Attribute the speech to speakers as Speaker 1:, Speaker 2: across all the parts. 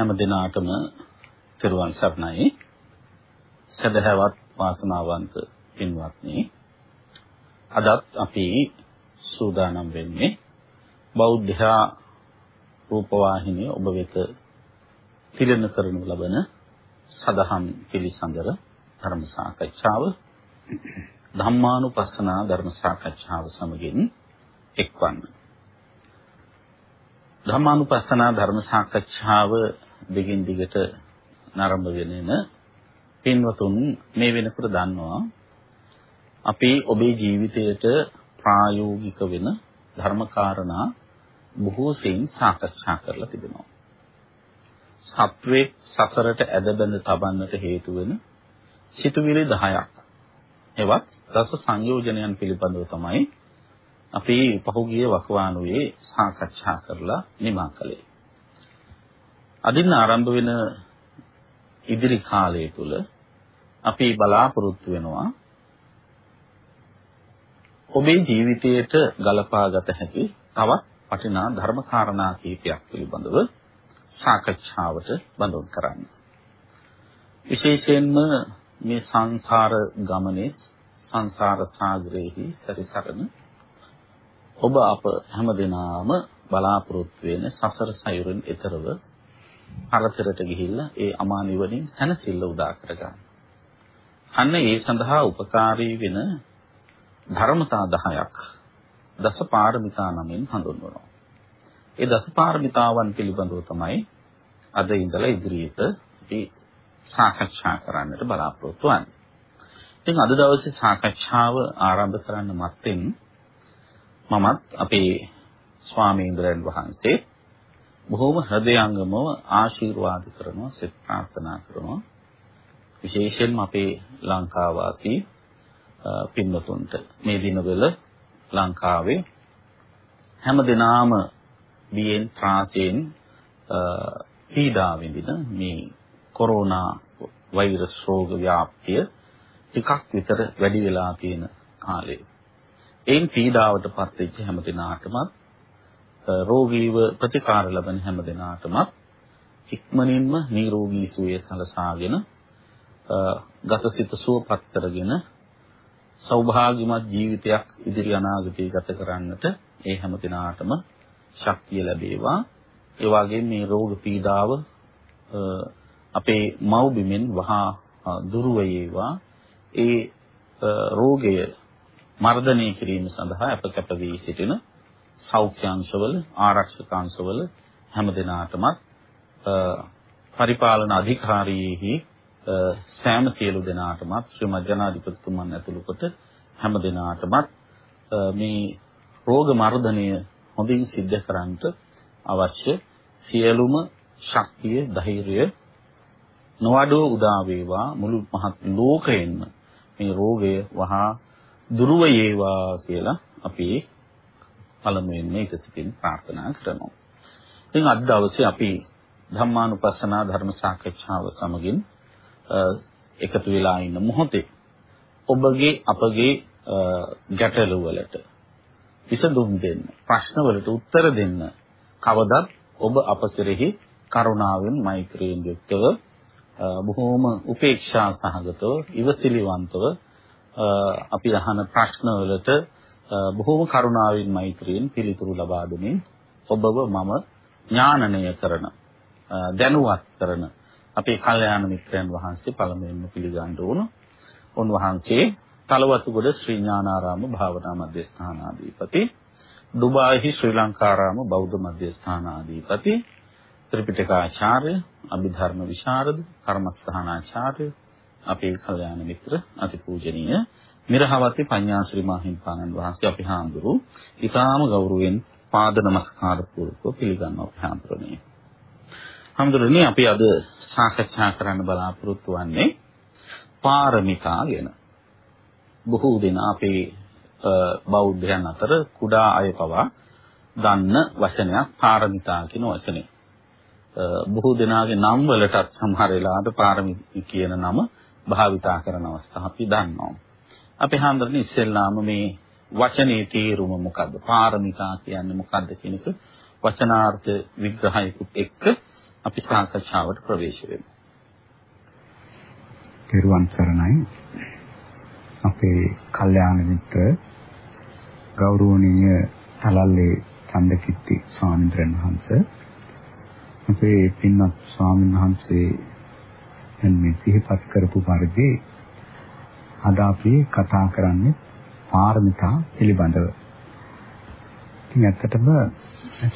Speaker 1: හැම දිනාටම තෙරුවන් සරණයි. සදහවත් වාසනාවන්ත පින්වත්නි. අදත් අපි සූදානම් වෙන්නේ බෞද්ධ රූපවාහිනිය ඔබ වෙත තිරණ කරනු ලබන සදහම් පිළිසඳර ධර්ම සාකච්ඡාව ධම්මානුපස්සනා ධර්ම සාකච්ඡාව සමගින් එක්වන්න. ධම්මානුපස්සනා ධර්ම සාකච්ඡාව දිගින් දිගට නරඹගෙන එන පින්වතුන් මේ වෙනකොට දන්නවා අපි ඔබේ ජීවිතයට ප්‍රායෝගික වෙන ධර්මකාරණා බොහෝ සෙයින් සාකච්ඡා කරලා තිබෙනවා. සත්වේ සසරට ඇදබැඳ තබන්නට හේතු වෙන සිතුවිලි 10ක්. එවත් රස සංයෝජනයන් පිළිබඳව තමයි අපි පහුගිය වකවානුවේ සාකච්ඡා කරලා නිමා කළේ. අදින් ආරම්භ වෙන ඉදිරි කාලය තුල අපි බලාපොරොත්තු වෙනවා ඔබේ ජීවිතයට ගලපාගත හැකි තවත් වටිනා ධර්ම කාරණා කීපයක් පිළිබඳව සාකච්ඡාවට බඳුන් කරන්න. විශේෂයෙන්ම මේ සංසාර ගමනේ සංසාර සාගරයේහි සැරිසරන ඔබ අප හැමදෙනාම බලාපොරොත්තු වෙන සසර සයුරෙන් එතරව පරතරට ගිහිල්ලා ඒ අමා නිවනින් සැනසෙල්ල උදා කරගන්න. අන්න ඒ සඳහා උපකාරී වෙන ධර්මතා 10ක් දසපාරමිතා නමින් හඳුන්වනවා. ඒ දසපාරමිතාවන් පිළිබඳව තමයි අද ඉඳලා ඉදිරියට අපි සාකච්ඡා කරන්නට බලාපොරොත්තු වෙන්නේ. ඉතින් අද දවසේ සාකච්ඡාව ආරම්භ කරන්න මත්තෙන් මමත් අපේ ස්වාමීන්ද්‍රයන් වහන්සේ බොහෝම හෘදයාංගමව ආශිර්වාද කරනවා සෙත් ප්‍රාර්ථනා කරනවා විශේෂයෙන්ම අපේ ලංකා වාසී පින්වතුන්ට මේ දිනවල ලංකාවේ හැම දිනාම බියෙන් ත්‍රාසයෙන් පීඩා විඳින මේ කොරෝනා වෛරස් රෝග ව්‍යාප්තිය ටිකක් විතර වැඩි වෙලා තියෙන කාලේ. ඒන් පීඩාවටපත් වෙච්ච හැම දිනාටම රෝගීව ප්‍රතිකාර ලබන හැම දිනාටම ඉක්මනින්ම නිරෝගී සුවය සලසාගෙන ගතසිත සුවපත් කරගෙන සෞභාග්‍යමත් ජීවිතයක් ඉදිරි අනාගතේ ගත කරන්නට ඒ හැම දිනාටම ශක්තිය ලැබේවා. ඒ වගේම මේ රෝග පීඩාව අපේ මව්බිමෙන් වහා දුරු වේවා. ඒ රෝගය මර්ධනය කිරීම සඳහා අප කැප වී සිටින සෞඛ්‍යාංශවල ආරක්ෂකාංශවල හැම දිනාටම පරිපාලන අධිකාරියෙහි සෑම සියලු දෙනාටමත් ශ්‍රීමත් ජනාධිපතිතුමන් ඇතුළු කොට හැම දෙනාටමත් මේ රෝග මර්ධනය හොඳින් සිද්ධ කරන්නට අවශ්‍ය සියලුම ශක්තිය ධෛර්යය නොඅඩුව උදා වේවා. මුළු මහත් ලෝකයෙන්ම මේ රෝගය වහා දුරු වේවා කියලා අපි පළමුවෙන්ම ඒක සිතින් ප්‍රාර්ථනා කරනවා. ඉතින් අද දවසේ අපි ධම්මානුපස්සනා ධර්ම සාකච්ඡාව සමගින් එකතු වෙලා ඉන්න මොහොතේ ඔබගේ අපගේ ගැටලු වලට විසඳුම් දෙන්න ප්‍රශ්න වලට උත්තර දෙන්න කවදත් ඔබ අප කෙරෙහි කරුණාවෙන් මෛත්‍රියෙන් යුක්තව බොහෝම උපේක්ෂා සහගතව ඉවසිලිවන්තව අපි අහන ප්‍රශ්න වලට බොහෝම කරුණාවෙන් මෛත්‍රියෙන් පිළිතුරු ලබා දෙමින් ඔබව මම ඥානනය කරන දැනුවත් කරන අපේ කල්යාණ මිත්‍රයන් වහන්සේ පළමුවෙන්ම පිළිගන්න ඕන. උන්වහන්සේ තලවතුගොඩ ශ්‍රී ඥානාරාම භාවනා මධ්‍යස්ථානාධිපති, ඩුබායිහි ශ්‍රී ලංකාරාම බෞද්ධ මධ්‍යස්ථානාධිපති, ත්‍රිපිටකාචාර්ය, අභිධර්ම විශාරද, කර්මස්ථානාචාර්ය, අපේ කල්යාණ මිත්‍ර අතිපූජනීය මිරහවති පඤ්ඤාශ්‍රී මාහිම්පාණන් වහන්සේ අපි හාමුදුරු ඊටාම ගෞරවයෙන් පාද නමස්කාර පූර්වක පිළිගන්නවා අපි හාමුදුරනේ. හාමුදුරනේ අපි අද සාකච්ඡා කරන්න බලාපොරොත්තු වෙන්නේ පාරමිතා ගැන. බොහෝ දෙනා අපේ බෞද්ධයන් අතර කුඩා අය පවා දන්න වචනයක් පාරමිතා කියන වචනේ. බොහෝ දෙනාගේ නම් වලටත් සමහර වෙලාවට පාරමිතා කියන නම භාවිතා කරන අවස්ථා අපි දන්නවා. අපි හඳුනන්නේ ඉස්සෙල්ලාම මේ වචනේ තේරුම මොකද්ද? පාරමිතා කියන්නේ මොකද්ද කියන එක වචනාර්ථ විග්‍රහයකුත් එක්ක අපි සාකච්ඡාවට ප්‍රවේශ වෙමු.
Speaker 2: තෙරුවන් සරණයි. අපේ කල්යාණ මිත්‍ර ගෞරවනීය තලල්ලේ චන්දකිත්ති ස්වාමීන් වහන්සේ අපේ පින්වත් ස්වාමීන් වහන්සේ මේ සිහිපත් කරපු පරිදි අද අපි කතා කරන්නේ පාරමිතා පිළිබඳව. ඉතින් ඇත්තටම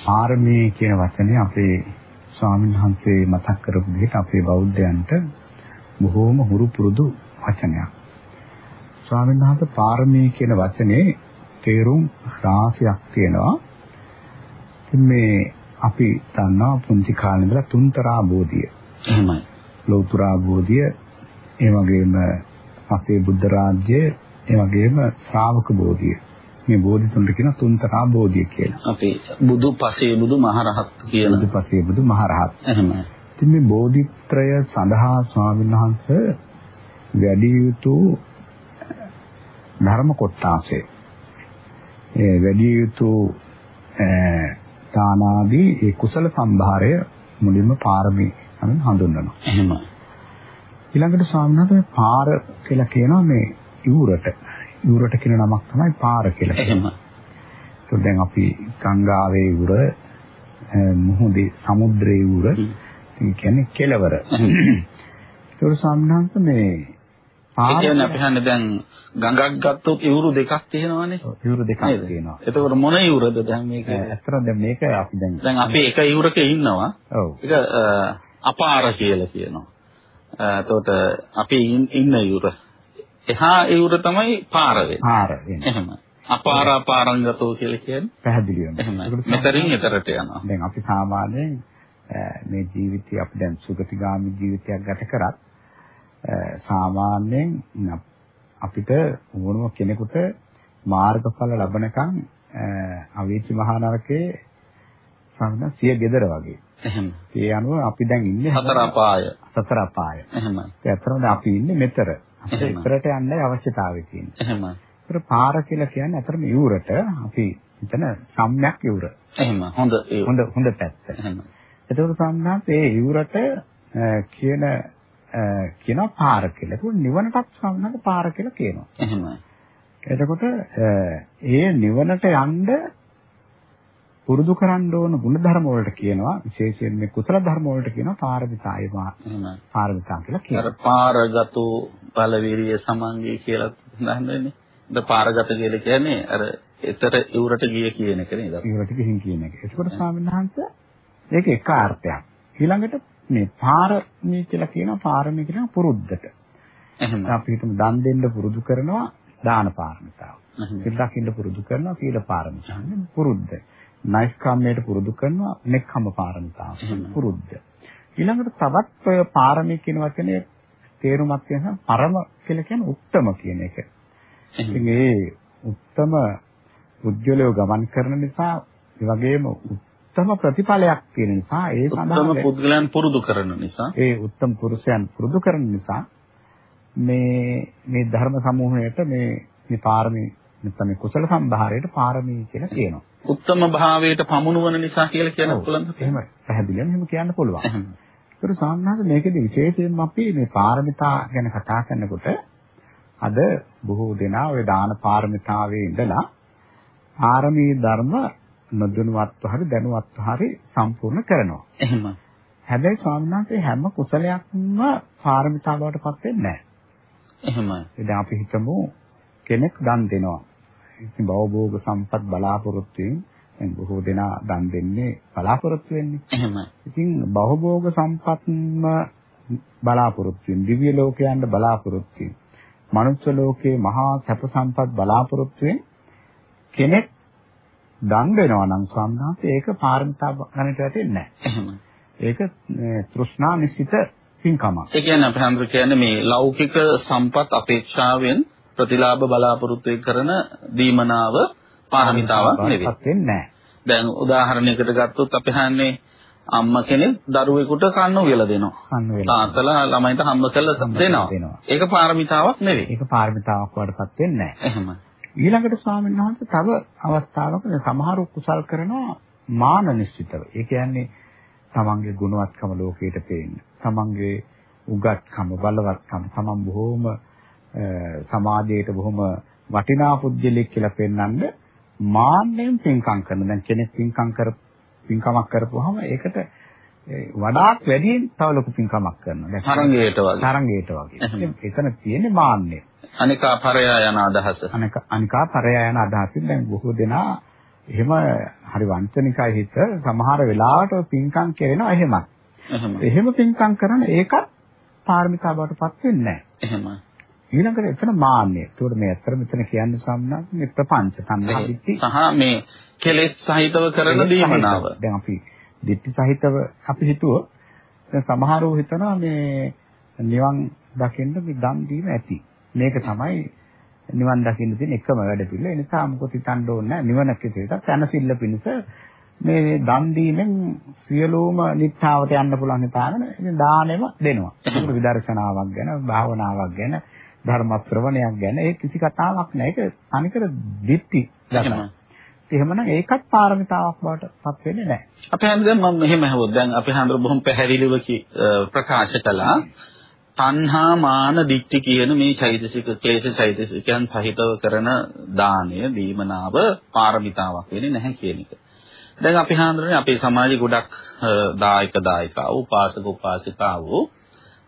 Speaker 2: පාරමී කියන වචනේ අපේ ස්වාමීන් වහන්සේ මතක් කරපු දෙයට අපේ බෞද්ධයන්ට බොහෝම හුරු පුරුදු වචනයක්. ස්වාමීන් වහන්සේ පාරමී කියන වචනේ තේරුම් රාශියක් තියෙනවා. ඉතින් මේ අපි දන්නවා පුංචි කාලේ ඉඳලා තුන්තරා බෝධිය.
Speaker 1: එහෙමයි.
Speaker 2: ලෞතුරා බෝධිය, ඒ වගේම පස්සේ බුද්ධ රාජ්‍ය, ඒ වගේම ශ්‍රාවක බෝධිය. මේ බෝධි තුනට කියන තුන්තරා බෝධිය කියලා.
Speaker 1: අපි බුදු පසේ බුදු මහරහත් කියන
Speaker 2: බුදු පසේ බුදු මහරහත්.
Speaker 1: එහෙමයි.
Speaker 2: ඉතින් මේ බෝධිත්‍රය සඳහා ස්වාමීන් වහන්සේ වැඩි යුතු ධර්ම කොටාසේ ඒ වැඩි යුතු දානාදී ඒ කුසල සම්භාරය මුලින්ම පාරමී නම් හඳුන්වනවා.
Speaker 1: එහෙමයි.
Speaker 2: ඊළඟට ස්වාමීන් පාර කියලා කියනවා මේ ඉවුරට. ඉවුරට කියන නමක් තමයි පාර කියලා.
Speaker 1: එහෙමයි.
Speaker 2: ඒක දැන් අපි ගංගාවේ ඉවුර, මුහුදේ සමුද්‍රයේ ඉවුර, කියන්නේ කෙලවර. ඒක ස්වාමීන් මේ
Speaker 1: ඒ කියන්නේ අපි හන්නේ දැන් ගඟක් ගත්තොත් ඉවුරු දෙකක් තියෙනවානේ.
Speaker 2: ඉවුරු දෙකක් තියෙනවා.
Speaker 1: එතකොට මොන ඉවුරද දැන් මේක?
Speaker 2: ඇත්තටම දැන් මේක අපි දැන්
Speaker 1: දැන් අපි එක ඉවුරක ඉන්නවා.
Speaker 2: ඔව්.
Speaker 1: ඒක අපාර කියලා කියනවා. එතකොට අපි ඉන්න ඉවුර. එහා ඉවුර තමයි පාර වෙන්නේ. එහෙම. අපාර අපාරංගතෝ කියලා කියන්නේ.
Speaker 2: පැහැදිලිවම.
Speaker 1: එහෙම. මෙතරින් එතරට යනවා.
Speaker 2: දැන් අපි සාමාන්‍යයෙන් මේ ජීවිතය අපි දැන් සුගතිගාමි ජීවිතයක් ගත කරත් සාමාන්‍යයෙන් අපිට ඕනම කෙනෙකුට මාර්ගඵල ලබනකම් අවීචි මහා නරකේ සම්ම සිය gedara වගේ.
Speaker 1: එහෙම.
Speaker 2: ඒ අනුව අපි දැන් ඉන්නේ
Speaker 1: සතර අපාය.
Speaker 2: සතර අපාය.
Speaker 1: එහෙම.
Speaker 2: ඒ අතරමද අපි ඉන්නේ මෙතර. අපිට ඉතරට යන්නයි අවශ්‍යතාවය තියෙන්නේ.
Speaker 1: එහෙම.
Speaker 2: ඒතර පාර කියලා කියන්නේ අතරම යූරට අපි හිතන සම්‍යක් යූර.
Speaker 1: එහෙම. හොඳ
Speaker 2: හොඳ හොඳ පැත්ත.
Speaker 1: එහෙම.
Speaker 2: එතකොට සම්මාත් ඒ යූරට කියන කියන පාර කියලා. ඒක නිවනටත් සම්බන්ධ පාර කියලා කියනවා.
Speaker 1: එහෙමයි.
Speaker 2: එතකොට ඒ නිවනට යන්න පුරුදු කරන්න ඕන ගුණධර්ම වලට කියනවා විශේෂයෙන් මේ කුසල ධර්ම වලට කියනවා පාරමිතාය. පාරමිතා කියලා කියනවා.
Speaker 1: අර පාරගතෝ බලවීරිය සමංගේ කියලා හඳන්නේ. ද පාරගත කියලා කියන්නේ අර ඊතර ඉවුරට ගිය කියන එක නේද?
Speaker 2: ඉවුරට ගිහින් කියන එක. එතකොට ස්වාමීන් වහන්සේ මේක එක අර්ථයක්. ඊළඟට මේ පාරමී කියලා කියනවා පාරමී කියන පුරුද්දට.
Speaker 1: එහෙම.
Speaker 2: අපි හිතමු දන් දෙන්න පුරුදු කරනවා දාන පාරමිතාව. සිල් දකින්න පුරුදු කරනවා සීල පාරමිතාව. පුරුද්ද. නෛෂ්ක්‍රමයට පුරුදු කරනවා නෙක්ඛම් පාරමිතාව. පුරුද්ද. ඊළඟට තවත් පාරමී කියන වචනේ තේරුමක් තියෙනවා පරම කියලා කියන්නේ උත්තම කියන එක. ඉතින් ඒ උත්තම උද්‍යලය ගමන් කරන නිසා ඒ වගේම උත්තම ප්‍රතිඵලයක් තියෙන නිසා ඒ
Speaker 1: සඳහා උත්තම පුද්ගලයන් පුරුදු කරන නිසා
Speaker 2: ඒ උත්තම පුරුෂයන් පුරුදු කරන නිසා මේ මේ ධර්ම සමූහයට මේ මේ පාරමී නැත්නම් මේ කුසල සම්භාරයට පාරමී කියලා කියනවා.
Speaker 1: උත්තම භාවයට පමුණුවන නිසා කියලා කියන්න පුළුවන්ද?
Speaker 2: එහෙමයි. පැහැදිලිවම එහෙම කියන්න පුළුවන්. ඒකට සාමාන්‍යයෙන් මේකෙදි විශේෂයෙන්ම අපි මේ පාරමිතා ගැන කතා කරනකොට අද බොහෝ දෙනා ওই දාන පාරමිතාවේ ඉඳලා පාරමී ධර්ම නොදැනුවත්ව හරි දැනුවත්ව හරි සම්පූර්ණ කරනවා.
Speaker 1: එහෙම.
Speaker 2: හැබැයි ස්වාමීන් වහන්සේ හැම කුසලයක්ම පාරමිතා බවට පත් වෙන්නේ නැහැ.
Speaker 1: එහෙමයි.
Speaker 2: දැන් අපි හිතමු කෙනෙක් දන් දෙනවා. ඉතින් භවභෝග සම්පත් බලාපොරොත්තු වෙන බොහෝ දෙනා දන් දෙන්නේ බලාපොරොත්තු වෙන්නේ.
Speaker 1: එහෙමයි.
Speaker 2: ඉතින් භවභෝග සම්පත්ම බලාපොරොත්තු වෙන දිව්‍ය ලෝකයන්ට බලාපොරොත්තු වෙන මනුෂ්‍ය ලෝකයේ මහා සැප සම්පත් බලාපොරොත්තු වෙන කෙනෙක් දන් දෙනවා නම් සම්මාත ඒක පාරමිතා ගණයට වැටෙන්නේ නැහැ.
Speaker 1: එහෙමයි.
Speaker 2: ඒක තෘෂ්ණා නිසිත පින්කමක්.
Speaker 1: ඒ කියන්නේ අපි හඳුර කියන්නේ මේ ලෞකික සම්පත් අපේක්ෂාවෙන් ප්‍රතිලාභ බලාපොරොත්තු කරන දීමනාව පාරමිතාවක් නෙවෙයි. දැන් උදාහරණයකට ගත්තොත් අපි හන්නේ අම්මා කෙනෙක් දරුවෙකුට කන්න උයලා දෙනවා. තාත්තලා ළමයින්ට හම්බ කරලා දෙනවා. ඒක පාරමිතාවක් නෙවෙයි.
Speaker 2: ඒක පාරමිතාවක් වඩපත් වෙන්නේ නැහැ.
Speaker 1: එහෙම.
Speaker 2: ඊළඟට ස්වාමීන් වහන්සේ තව අවස්ථාවක සමහරු කුසල් කරනවා මාන නිශ්චිතව. ඒ කියන්නේ තමන්ගේ ගුණවත්කම ලෝකයට පේන්න. තමන්ගේ උගත්කම, බලවත්කම, තමන් බොහොම සමාජයට බොහොම වටිනා පුද්ගලෙක් කියලා පෙන්වන්න මාන්නෙන් පින්කම් කරන. දැන් කෙනෙක් පින්කම් කර පින්කමක් කරපුවාම ඒකට වඩාත් වැඩියෙන් තව ලොකු පින්කමක් කරනවා.
Speaker 1: දැන් තරංගයට වගේ.
Speaker 2: තරංගයට වගේ. එතන තියෙන්නේ මාන්නේ.
Speaker 1: අනිකා පරයා යන අදහස.
Speaker 2: අනික අනිකා පරයා යන අදහසින් දැන් බොහෝ දෙනා එහෙම හරි වංචනිකයි හිත සමහර වෙලාවට පින්කම් කරනවා එහෙමත්. එහෙම පින්කම් කරන ඒකත් පාරමිතා බවට පත් වෙන්නේ නැහැ.
Speaker 1: එහෙමයි.
Speaker 2: ඊළඟට එතන මාන්නය. ඒකට මේ ඇත්තට මෙතන කියන්නේ සම්මත මේ ප්‍රපංච සංහාදිත්‍ති
Speaker 1: සහ මේ කෙලෙස් සහිතව කරන දීමනාව.
Speaker 2: දැන් අපි දිට්ඨි සහිතව අපි හිතුවොත් දැන් සමහරව හිතනවා මේ නිවන් දකින්න මේ දන් දීම ඇති. මේක තමයි නිවන් දකින්න තියෙන එකම වැඩ පිළිවෙල. ඒ නිසා මොකොත් හිතන්න ඕනේ. නිවන කෙසේද? තනසිල්ල පිණිස මේ දන් දීමෙන් සියලුම නිත්තාවට යන්න පුළුවන් හිතාගෙන ඉතින් දානෙම දෙනවා. ඒක විදර්ශනාවක් ගැන, භාවනාවක් ගැන, ධර්ම ශ්‍රවණයක් ගැන ඒ කිසි කතාවක් නැහැ. ඒක අනිකර දිට්ඨි දකිනවා. එහෙමනම් ඒකත් පාරමිතාවක් බවට පත් වෙන්නේ නැහැ.
Speaker 1: අපි හන්දෙන් මම මෙහෙම අහුවොත් දැන් අපි හන්දර බොහොම පැහැදිලිව ප්‍රකාශ කළා. තණ්හා මාන දික්ටි කියන මේ චෛතසික ක්ලේශ චෛතසිකයන් සහිතව කරන දානය දීමනාව පාරමිතාවක් වෙන්නේ නැහැ කියන එක. දැන් අපි හන්දරනේ අපේ සමාජයේ ගොඩක් දායක දායිකාවෝ උපාසක උපාසිකාවෝ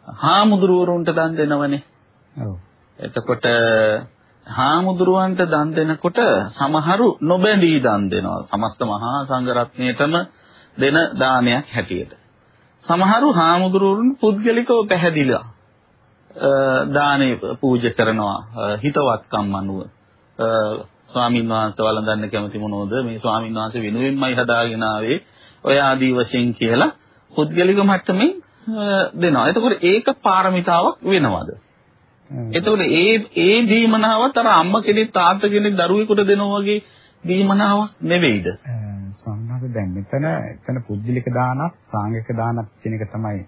Speaker 1: හාමුදුරුවරුන්ට දන් දෙනවනේ. ඔව්. එතකොට හාමුදුරුවන්ට දන් දෙනකොට සමහරු නොබැඳී දන් දෙනවා. සමස්ත මහා සංඝරත්නයටම දෙන දානයක් හැටියට. සමහරු හාමුදුරුවරුන් පුද්ගලිකව පැහැදිලා දානේ පූජා කරනවා හිතවත්කම් අනුව. ස්වාමීන් වහන්සේ වළඳන්න කැමති මොනෝද මේ ස්වාමීන් වහන්සේ වෙනුවෙන්මයි හදාගෙන ආවේ ඔය ආදී වශයෙන් කියලා පුද්ගලික මට්ටමින් දෙනවා. එතකොට ඒක පාරමිතාවක් වෙනවද? එතකොට ඒ ඒ දීමනාවත් අර අම්මා කෙනෙක් තාත්තා කෙනෙක් දරුවෙකුට දෙනවා වගේ දීමනාවක් නෙවෙයිද?
Speaker 2: සම්මාද දැන් මෙතන එතන පුද්ගලික දානක් සාංගික දානක් කියන එක තමයි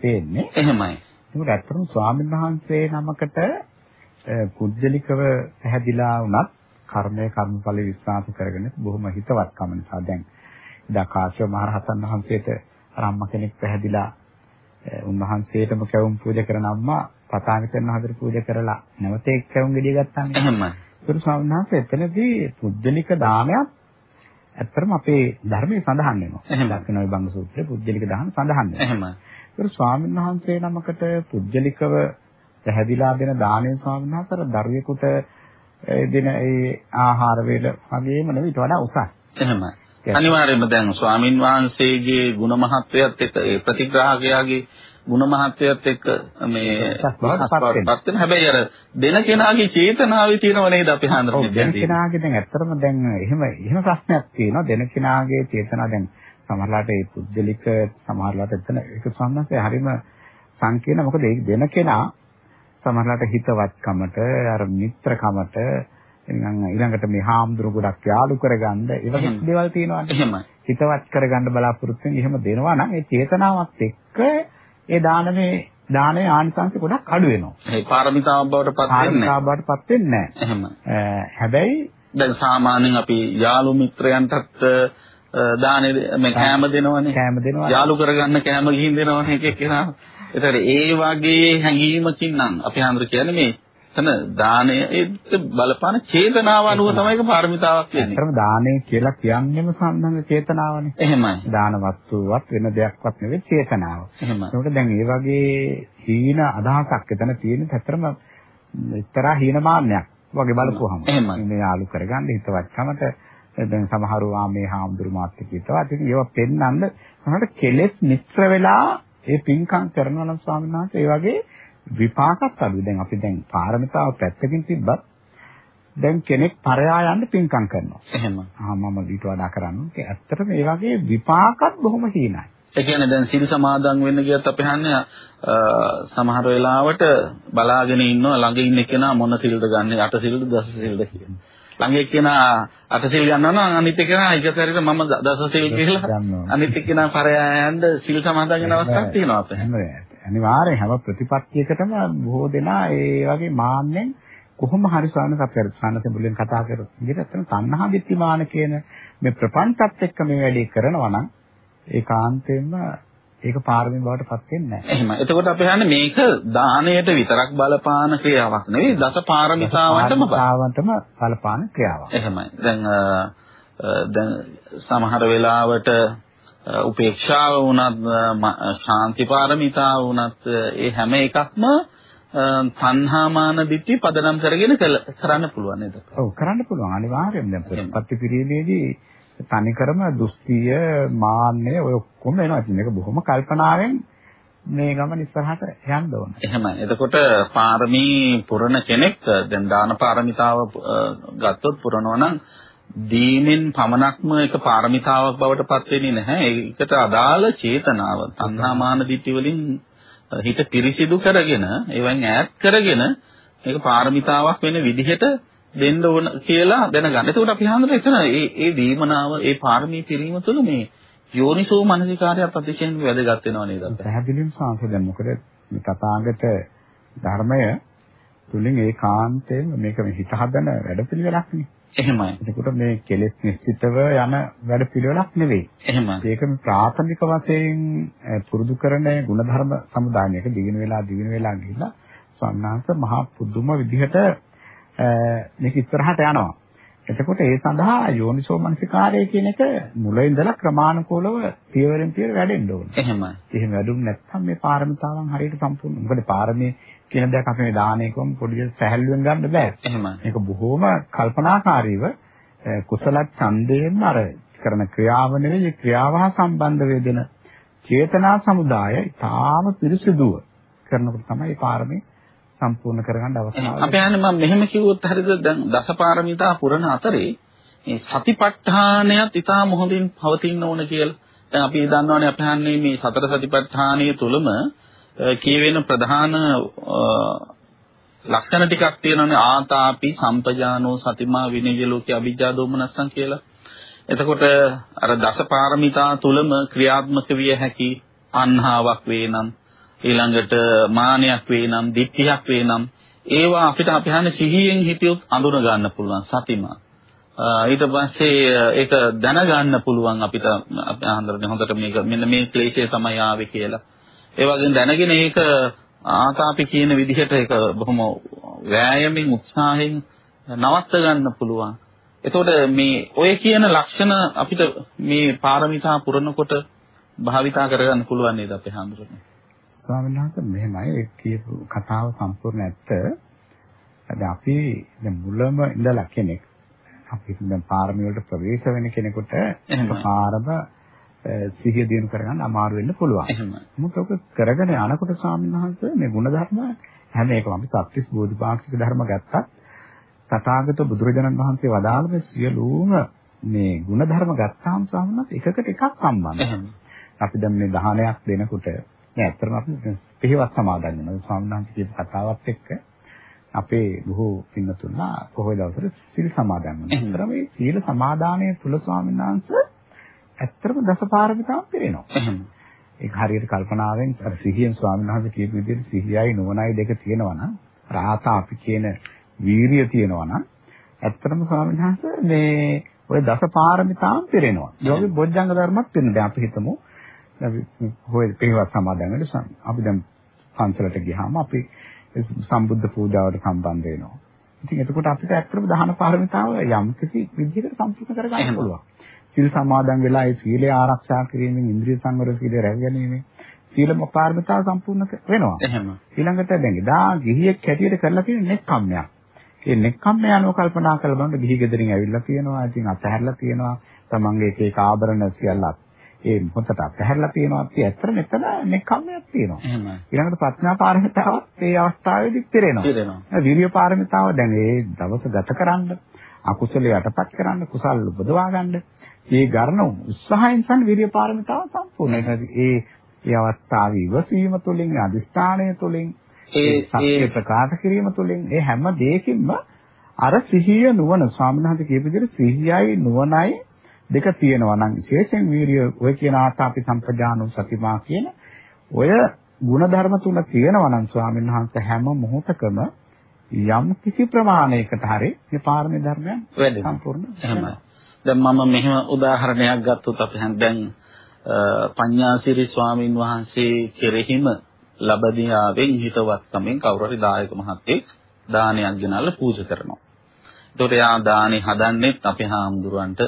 Speaker 2: පේන්නේ.
Speaker 1: එහෙමයි.
Speaker 2: ඒක ඇත්තටම ස්වාමීන් වහන්සේ නමකට පුද්ගලිකව පැහැදිලා වුණත් කර්මය කර්මඵල විශ්වාස කරගෙන බොහොම හිතවත්කම නිසා දැන් ඉදා කාශ්‍යප මහ රහතන් වහන්සේට අර අම්මා කෙනෙක් පැහැදිලා උන්වහන්සේටම කැවුම් පූජා කරන අම්මා පතාවිතන් වහන්සේට පූජා කරලා නැවත එක් කැවුම් ගෙඩිය ගත්තානේ.
Speaker 1: එහෙමයි.
Speaker 2: ඒක ස්වාමීන් වහන්සේ එතනදී පුජ්‍යලික දානයක් ඇත්තටම අපේ ධර්මයේ සඳහන් වෙනවා.
Speaker 1: එහෙම.
Speaker 2: දක්ෂිනෝයි බංග සූත්‍රයේ පුජ්‍යලික දාන සඳහන් වෙනවා.
Speaker 1: එහෙමයි.
Speaker 2: ඒක ස්වාමීන් වහන්සේ නමකට පුජ්‍යලිකව පැහැදිලා දෙන දානයේ ස්වාමීන් වහන්සේ දරුවෙකුට දෙන ඒ ආහාර වේල වගේම නෙවෙයි ඊට වඩා උසස්.
Speaker 1: එහෙමයි. අනිවාර්යයෙන්ම දැන් ස්වාමින් වහන්සේගේ ගුණ මහත්වයත් එක්ක ඒ ප්‍රතිග්‍රාහකයාගේ ಗುಣ මහත්වයත් එක්ක මේ පත් වෙන හැබැයි අර දෙන කෙනාගේ චේතනාවේ තියෙනව නේද අපි හඳුනන්නේ?
Speaker 2: දෙන කෙනාගේ දැන් ඇත්තටම දැන් එහෙම එහෙම ප්‍රශ්නයක් තියෙනවා. දෙන කෙනාගේ චේතනාව දැන් සමහරලාට ඒ පුද්ගලික සමහරලාට එතන ඒක සම්මතය හරීම සංකීර්ණ. මොකද ඒ දෙන කෙනා සමහරලාට හිතවත්කමට අර මිත්‍රකමට නිකන් ඊළඟට මේ හාමුදුරු ගොඩක් යාළු කරගන්න ඒ වගේ දේවල් තියෙනවා
Speaker 1: එහෙමයි
Speaker 2: හිතවත් කරගන්න බලාපොරොත්තු වෙන එහෙම දෙනවා නම් ඒ චේතනාවත් එක්ක ඒ දානමේ දානයේ ආනිසංශ ගොඩක් අඩු වෙනවා.
Speaker 1: ඒ පාරමිතාව බවට පත් වෙන්නේ
Speaker 2: නැහැ. පාරමිතාව බවට පත් වෙන්නේ නැහැ.
Speaker 1: එහෙම.
Speaker 2: හැබැයි
Speaker 1: දැන් සාමාන්‍යයෙන් අපි යාළු මිත්‍රයන්ටත් දානේ මේ කෑම දෙනවනේ.
Speaker 2: කෑම දෙනවා.
Speaker 1: යාළු කරගන්න කෑම ගිහින් දෙනවනේ එක එකනා. ඒතර ඒ වගේ හැඟීමකින් නම් අපි හඳුර කියන්නේ මේ එතන දානයේ බලපාන චේතනාව අනුව තමයි ඒක පාරමිතාවක් වෙන්නේ.
Speaker 2: ඒතරම දානය කියලා කියන්නේම සම්බන්ධ චේතනාවනේ.
Speaker 1: එහෙමයි.
Speaker 2: දාන වස්තුවක් වෙන දෙයක්වත් නෙවෙයි චේතනාව.
Speaker 1: එහෙමයි.
Speaker 2: ඒකට දැන් මේ වගේ හීන අදහසක් එතන තියෙන ඇත්තරම එක්තරා හීනමානයක් වගේ බලපුවාම.
Speaker 1: එහෙමයි.
Speaker 2: මේ ආලු කරගන්න හිතවත්කමට දැන් සමහරව මේ හාමුදුරු මාත්‍ය කියනවා. ඉතින් ඒවා පෙන්වන්න සමහරට කෙලෙස් මිශ්‍ර වෙලා ඒ පින්කම් කරනවා නම් ස්වාමීන් වහන්සේ ඒ වගේ විපාකත් අඩුයි. දැන් අපි දැන් පාරමිතාව පැත්තකින් තිබ්බත් දැන් කෙනෙක් පරයා යන්න පින්කම් කරනවා.
Speaker 1: එහෙම.
Speaker 2: ආ මම ඊට වඩා කරන්න. ඒක ඇත්තටම ඒ වගේ විපාකත් බොහොම හීනයි.
Speaker 1: ඒ කියන්නේ දැන් සිල් සමාදන් වෙන්න ගියත් අපි හන්නේ සමහර වෙලාවට බලාගෙන ඉන්නවා ළඟ ඉන්න කෙනා මොන සිල්ද ගන්න අට සිල්ද දස සිල්ද කියන. ළඟ එක්කෙනා අට සිල් ගන්නවා නම් අනිත් එක්කෙනා එකතරට මම දස සිල් කියලා අනිත් එක්කෙනා පරයා යන්න සිල් සමාදන් වෙන අවස්ථාවක් තියෙනවා අපේ.
Speaker 2: අනිවාර්යෙන් හැම ප්‍රතිපත්තියකටම බොහෝ දෙනා ඒ වගේ මාන්නෙන් කොහොම හරි ස්වාමීන් වහන්සේ සානත මුලින් කතා කරපු විදිහට අතන තණ්හා දිට්ඨිමාන කියන මේ ප්‍රපංචත් එක්ක මේ වැඩේ කරනවා නම් ඒකාන්තයෙන්ම ඒක පාරමී බවට පත් වෙන්නේ නැහැ.
Speaker 1: එහෙමයි. එතකොට අපි හන්නේ මේක දාණයට විතරක් බලපාන ක්‍රියාවක් නෙවෙයි දස පාරමිතාවන්ටම
Speaker 2: පාරමිතාවන්ටම බලපාන ක්‍රියාවක්.
Speaker 1: එහෙමයි. දැන් දැන් සමහර වෙලාවට උපේක්ෂාව වුණත් ශාන්ති පාරමිතාව වුණත් ඒ හැම එකක්ම තණ්හාමාන දිට්ඨි පදනම් කරගෙන කරන්න පුළුවන් නේද?
Speaker 2: ඔව් කරන්න පුළුවන් අනිවාර්යයෙන්ම දැන් ප්‍රතිපත්ති පිරීමේදී තනිකරම දුස්තිය මාන්නය ඔය ඔක්කොම එනවා. ඉතින් මේක බොහොම කල්පනාවෙන් මේ ගමන ඉස්සරහට යන්න ඕන.
Speaker 1: එහෙමයි. එතකොට පාරමී පුරණ කෙනෙක් දැන් දාන පාරමිතාව ගත්තොත් පුරනවා නම් දීනෙන් පමණක්ම එක පාරමිතාවක් බවට පත් වෙන්නේ නැහැ. ඒකට අදාළ චේතනාව, තණ්හා මාන දිට්ඨි වලින් හිත පිරිසිදු කරගෙන, ඒවෙන් ඈත් කරගෙන මේක පාරමිතාවක් වෙන විදිහට දෙන්න ඕන කියලා දැනගන්න. එතකොට අපි හඳුනන එතන ඒ ඒ දීමනාව, ඒ පාරමී පිරීම තුළ මේ යෝනිසෝ මනසිකාරයත් අතිශයින් වැදගත් වෙනවා නේද?
Speaker 2: පැහැදිලිවම සාංශ දැන් මොකද මේ තථාගත ධර්මය තුලින් ඒකාන්තයෙන් මේක මේ හිත හදන වැඩපිළිවෙලක් නේ.
Speaker 1: එහෙමයි.
Speaker 2: එතකොට මේ කෙලෙස් නිශ්චිතව යන වැඩපිළිවෙලක් නෙවෙයි.
Speaker 1: එහෙමයි.
Speaker 2: ඒක ප්‍රාථමික වශයෙන් පුරුදු කරන ಗುಣධර්ම සමුදායයක දිගින වෙලා දිගින වෙලා ගිහිල්ලා සන්නාස මහා පුදුම විදිහට මේක ඉස්සරහට යනවා. එතකොට ඒ සඳහා යෝනිසෝ මනසිකාරය කියන එක මුල ඉඳලා ක්‍රමානුකූලව පියවරෙන් පියවර වැඩෙන්න ඕනේ.
Speaker 1: එහෙමයි.
Speaker 2: එහෙම වැඩුම් නැත්නම් මේ පාරමිතාවන් හරියට සම්පූර්ණ. මොකද පාරමී කියන දෙයක් අපි මේ දානයකම පොඩි සැහැල්ලුවෙන් ගන්න බෑ.
Speaker 1: එහෙමයි.
Speaker 2: මේක බොහොම කල්පනාකාරීව කුසල ඡන්දයෙන් අර කරන ක්‍රියාව නෙවෙයි ක්‍රියාව හා සම්බන්ධ වේදෙන චේතනා සමුදාය ඊටාම පිරිසිදුව කරනකොට තමයි පාරමී සම්පූර්ණ කරගන්න අවස්ථාව.
Speaker 1: අපි අහන්නේ මම මෙහෙම කිව්වොත් හරියද දැන් දසපාරමිතා පුරන අතරේ මේ සතිපට්ඨානයත් ඊටාම හොඳින් පවතින්න ඕන කියලා. දැන් අපි දන්නවනේ අපි අහන්නේ මේ සතර සතිපට්ඨානයේ තුලම කියවෙන ප්‍රධාන ලක්ෂණ ටිකක් තියෙනවානේ ආතාපි සම්පජානෝ සතිමා විනය ලෝකේ අභිජ්ජා දෝමනස්සං කියලා. එතකොට අර දසපාරමිතා තුලම ක්‍රියාත්මක විය හැකි අන්හාවක් වේනම් ඊළඟට මානයක් වේ නම්, දික්තියක් වේ නම් ඒවා අපිට අපි හන්නේ සිහියෙන් හිටියොත් අඳුන ගන්න පුළුවන් සතිමා. ඊට පස්සේ ඒක දැනගන්න පුළුවන් අපිට අපි අහන්දරනේ හොඳට මේක මෙන්න මේ ක්ලේශය තමයි ආවේ කියලා. ඒ වගේම දැනගෙන ඒක ආතාපි කියන විදිහට ඒක බොහොම වෑයමින් උත්සාහයෙන් නවත්ත ගන්න පුළුවන්. එතකොට මේ ඔය කියන ලක්ෂණ අපිට මේ පාරමිතා පුරනකොට භාවිතා කරගන්න පුළුවන් නේද අපේ හඳුරන්නේ?
Speaker 2: ස්වාමීන් වහන්සේ මෙහෙමයි ඒ කියපු කතාව සම්පූර්ණ ඇත්ත. දැන් අපි දැන් මුලම ඉඳලා කෙනෙක් අපි දැන් පාරමී වලට ප්‍රවේශ වෙන කෙනෙකුට පාරම සිහිය දිනු කරගන්න අමාරු වෙන්න පුළුවන්. නමුත් ඔක කරගෙන යනකොට සාමනහස මේ ಗುಣධර්ම හැම එකම අපි සත්‍විස් බෝධිපාක්ෂික ධර්ම ගත්තත් තථාගත බුදුරජාණන් වහන්සේ වදාළ මේ සියලුම මේ ಗುಣධර්ම ගත්තාම සාමනහස එකකට එකක් සම්බන්ධයි. අපි දැන් මේ දහනයක් දෙනකොට නෑ අත්‍තරම අපි පිළිවත් සමාදන් වෙනවා. සාමනහස කියපු කතාවත් එක්ක අපේ බොහෝ පින්නතුන්ලා කොහොමද අවසර සීල් සමාදන් වෙනවා. අත්‍තරම මේ සීල සමාදානයේ තුල ස්වාමීන් වහන්සේ ඇත්තටම දසපාරමිතාවක් පිරෙනවා.
Speaker 1: එහෙම.
Speaker 2: ඒක හරියට කල්පනාවෙන් අර සිහියෙන් ස්වාමීන් වහන්සේ කියපු විදිහට සිහියයි නුවණයි දෙක තියෙනවා නම් රාහත අපි කියන වීරිය තියෙනවා නම් ඇත්තටම ස්වාමීන් වහන්සේ මේ ඔය දසපාරමිතාම් පිරෙනවා. වගේ බොජ්ජංග ධර්මත් පිරෙනවා. දැන් අපි හිතමු හොය පිළිවෙත් සමාදන් වෙන්න අපි දැන් පන්සලට ගියාම අපි සම්බුද්ධ පූජාවට සම්බන්ධ වෙනවා. ඉතින් එතකොට අපිට ඇත්තටම දහන පාරමිතාව යම් කිසි විදිහකට සම්පූර්ණ කරගන්න පුළුවන්. සීල් සමාදන් වෙලා ඒ සීලය ආරක්ෂා කිරීමෙන් ඉන්ද්‍රිය සංවර සීලය රැකගැනීමෙන් සීල පාරමිතාව සම්පූර්ණ වෙනවා.
Speaker 1: එහෙම.
Speaker 2: ඊළඟට දැන් එදා ගිහියෙක් හැටියට කරලා තියෙන නෙක්ඛම්මයක්. ඒ නෙක්ඛම්මය අනුව කල්පනා කරලා බලනකොට ගිහි ගෙදරින් ඇවිල්ලා තියෙනවා. ඉතින් අතහැරලා තියෙනවා. තමන්ගේ එක එක ආභරණ සියල්ලත් ඒ මොහොතට අතහැරලා තියෙනවා අපි ඇත්තට මෙතන නෙකම්මයක් තියෙනවා.
Speaker 1: එහෙමයි.
Speaker 2: ඊළඟට ප්‍රඥා පාරමිතාවත් ඒ අවස්ථාවේදී පිරෙනවා.
Speaker 1: පිරෙනවා.
Speaker 2: විරිය පාරමිතාව දැන් ඒ දවස ගත කරන්න අකුසල යටපත් කරන්න කුසල් උපදවා ගන්න මේ ගන්න උත්සාහයෙන් සම්න් විරිය පාරමිතාව සම්පූර්ණ. ඒ ඒ අවස්ථාවේ ඉවසීම තුළින් අදිස්ථානය තුළින් ඒ සත්‍ය ප්‍රකාශ කිරීම තුළින් ඒ හැම දෙයකින්ම අර සිහිය නුවණ ස්වාමීන් වහන්සේ කියපු විදිහට සිහියයි නුවණයි දෙක තියෙනවා නම් විශේෂයෙන් වීරිය ඔය කියන ආතාපි සම්පජානෝ සතිමා කියන ඔය ಗುಣධර්ම තුන තියෙනවා නම් ස්වාමීන් වහන්සේ හැම මොහොතකම යම් කිසි ප්‍රමාණයකට හරි මේ පාරමී ධර්මයන් සම්පූර්ණ
Speaker 1: එහෙමයි. දැන් මම මෙහෙම උදාහරණයක් ගත්තොත් අපි දැන් පඤ්ඤාසිරි ස්වාමින් වහන්සේ කෙරෙහිම ලබදියාවෙන් හිතවත්කමෙන් කවුරු හරි දායක මහත්තයෙක් දානයක් ගෙනල්ලා පූජා කරනවා. එතකොට යා දානේ හදන්නෙත් අපේ හාමුදුරුවන්ට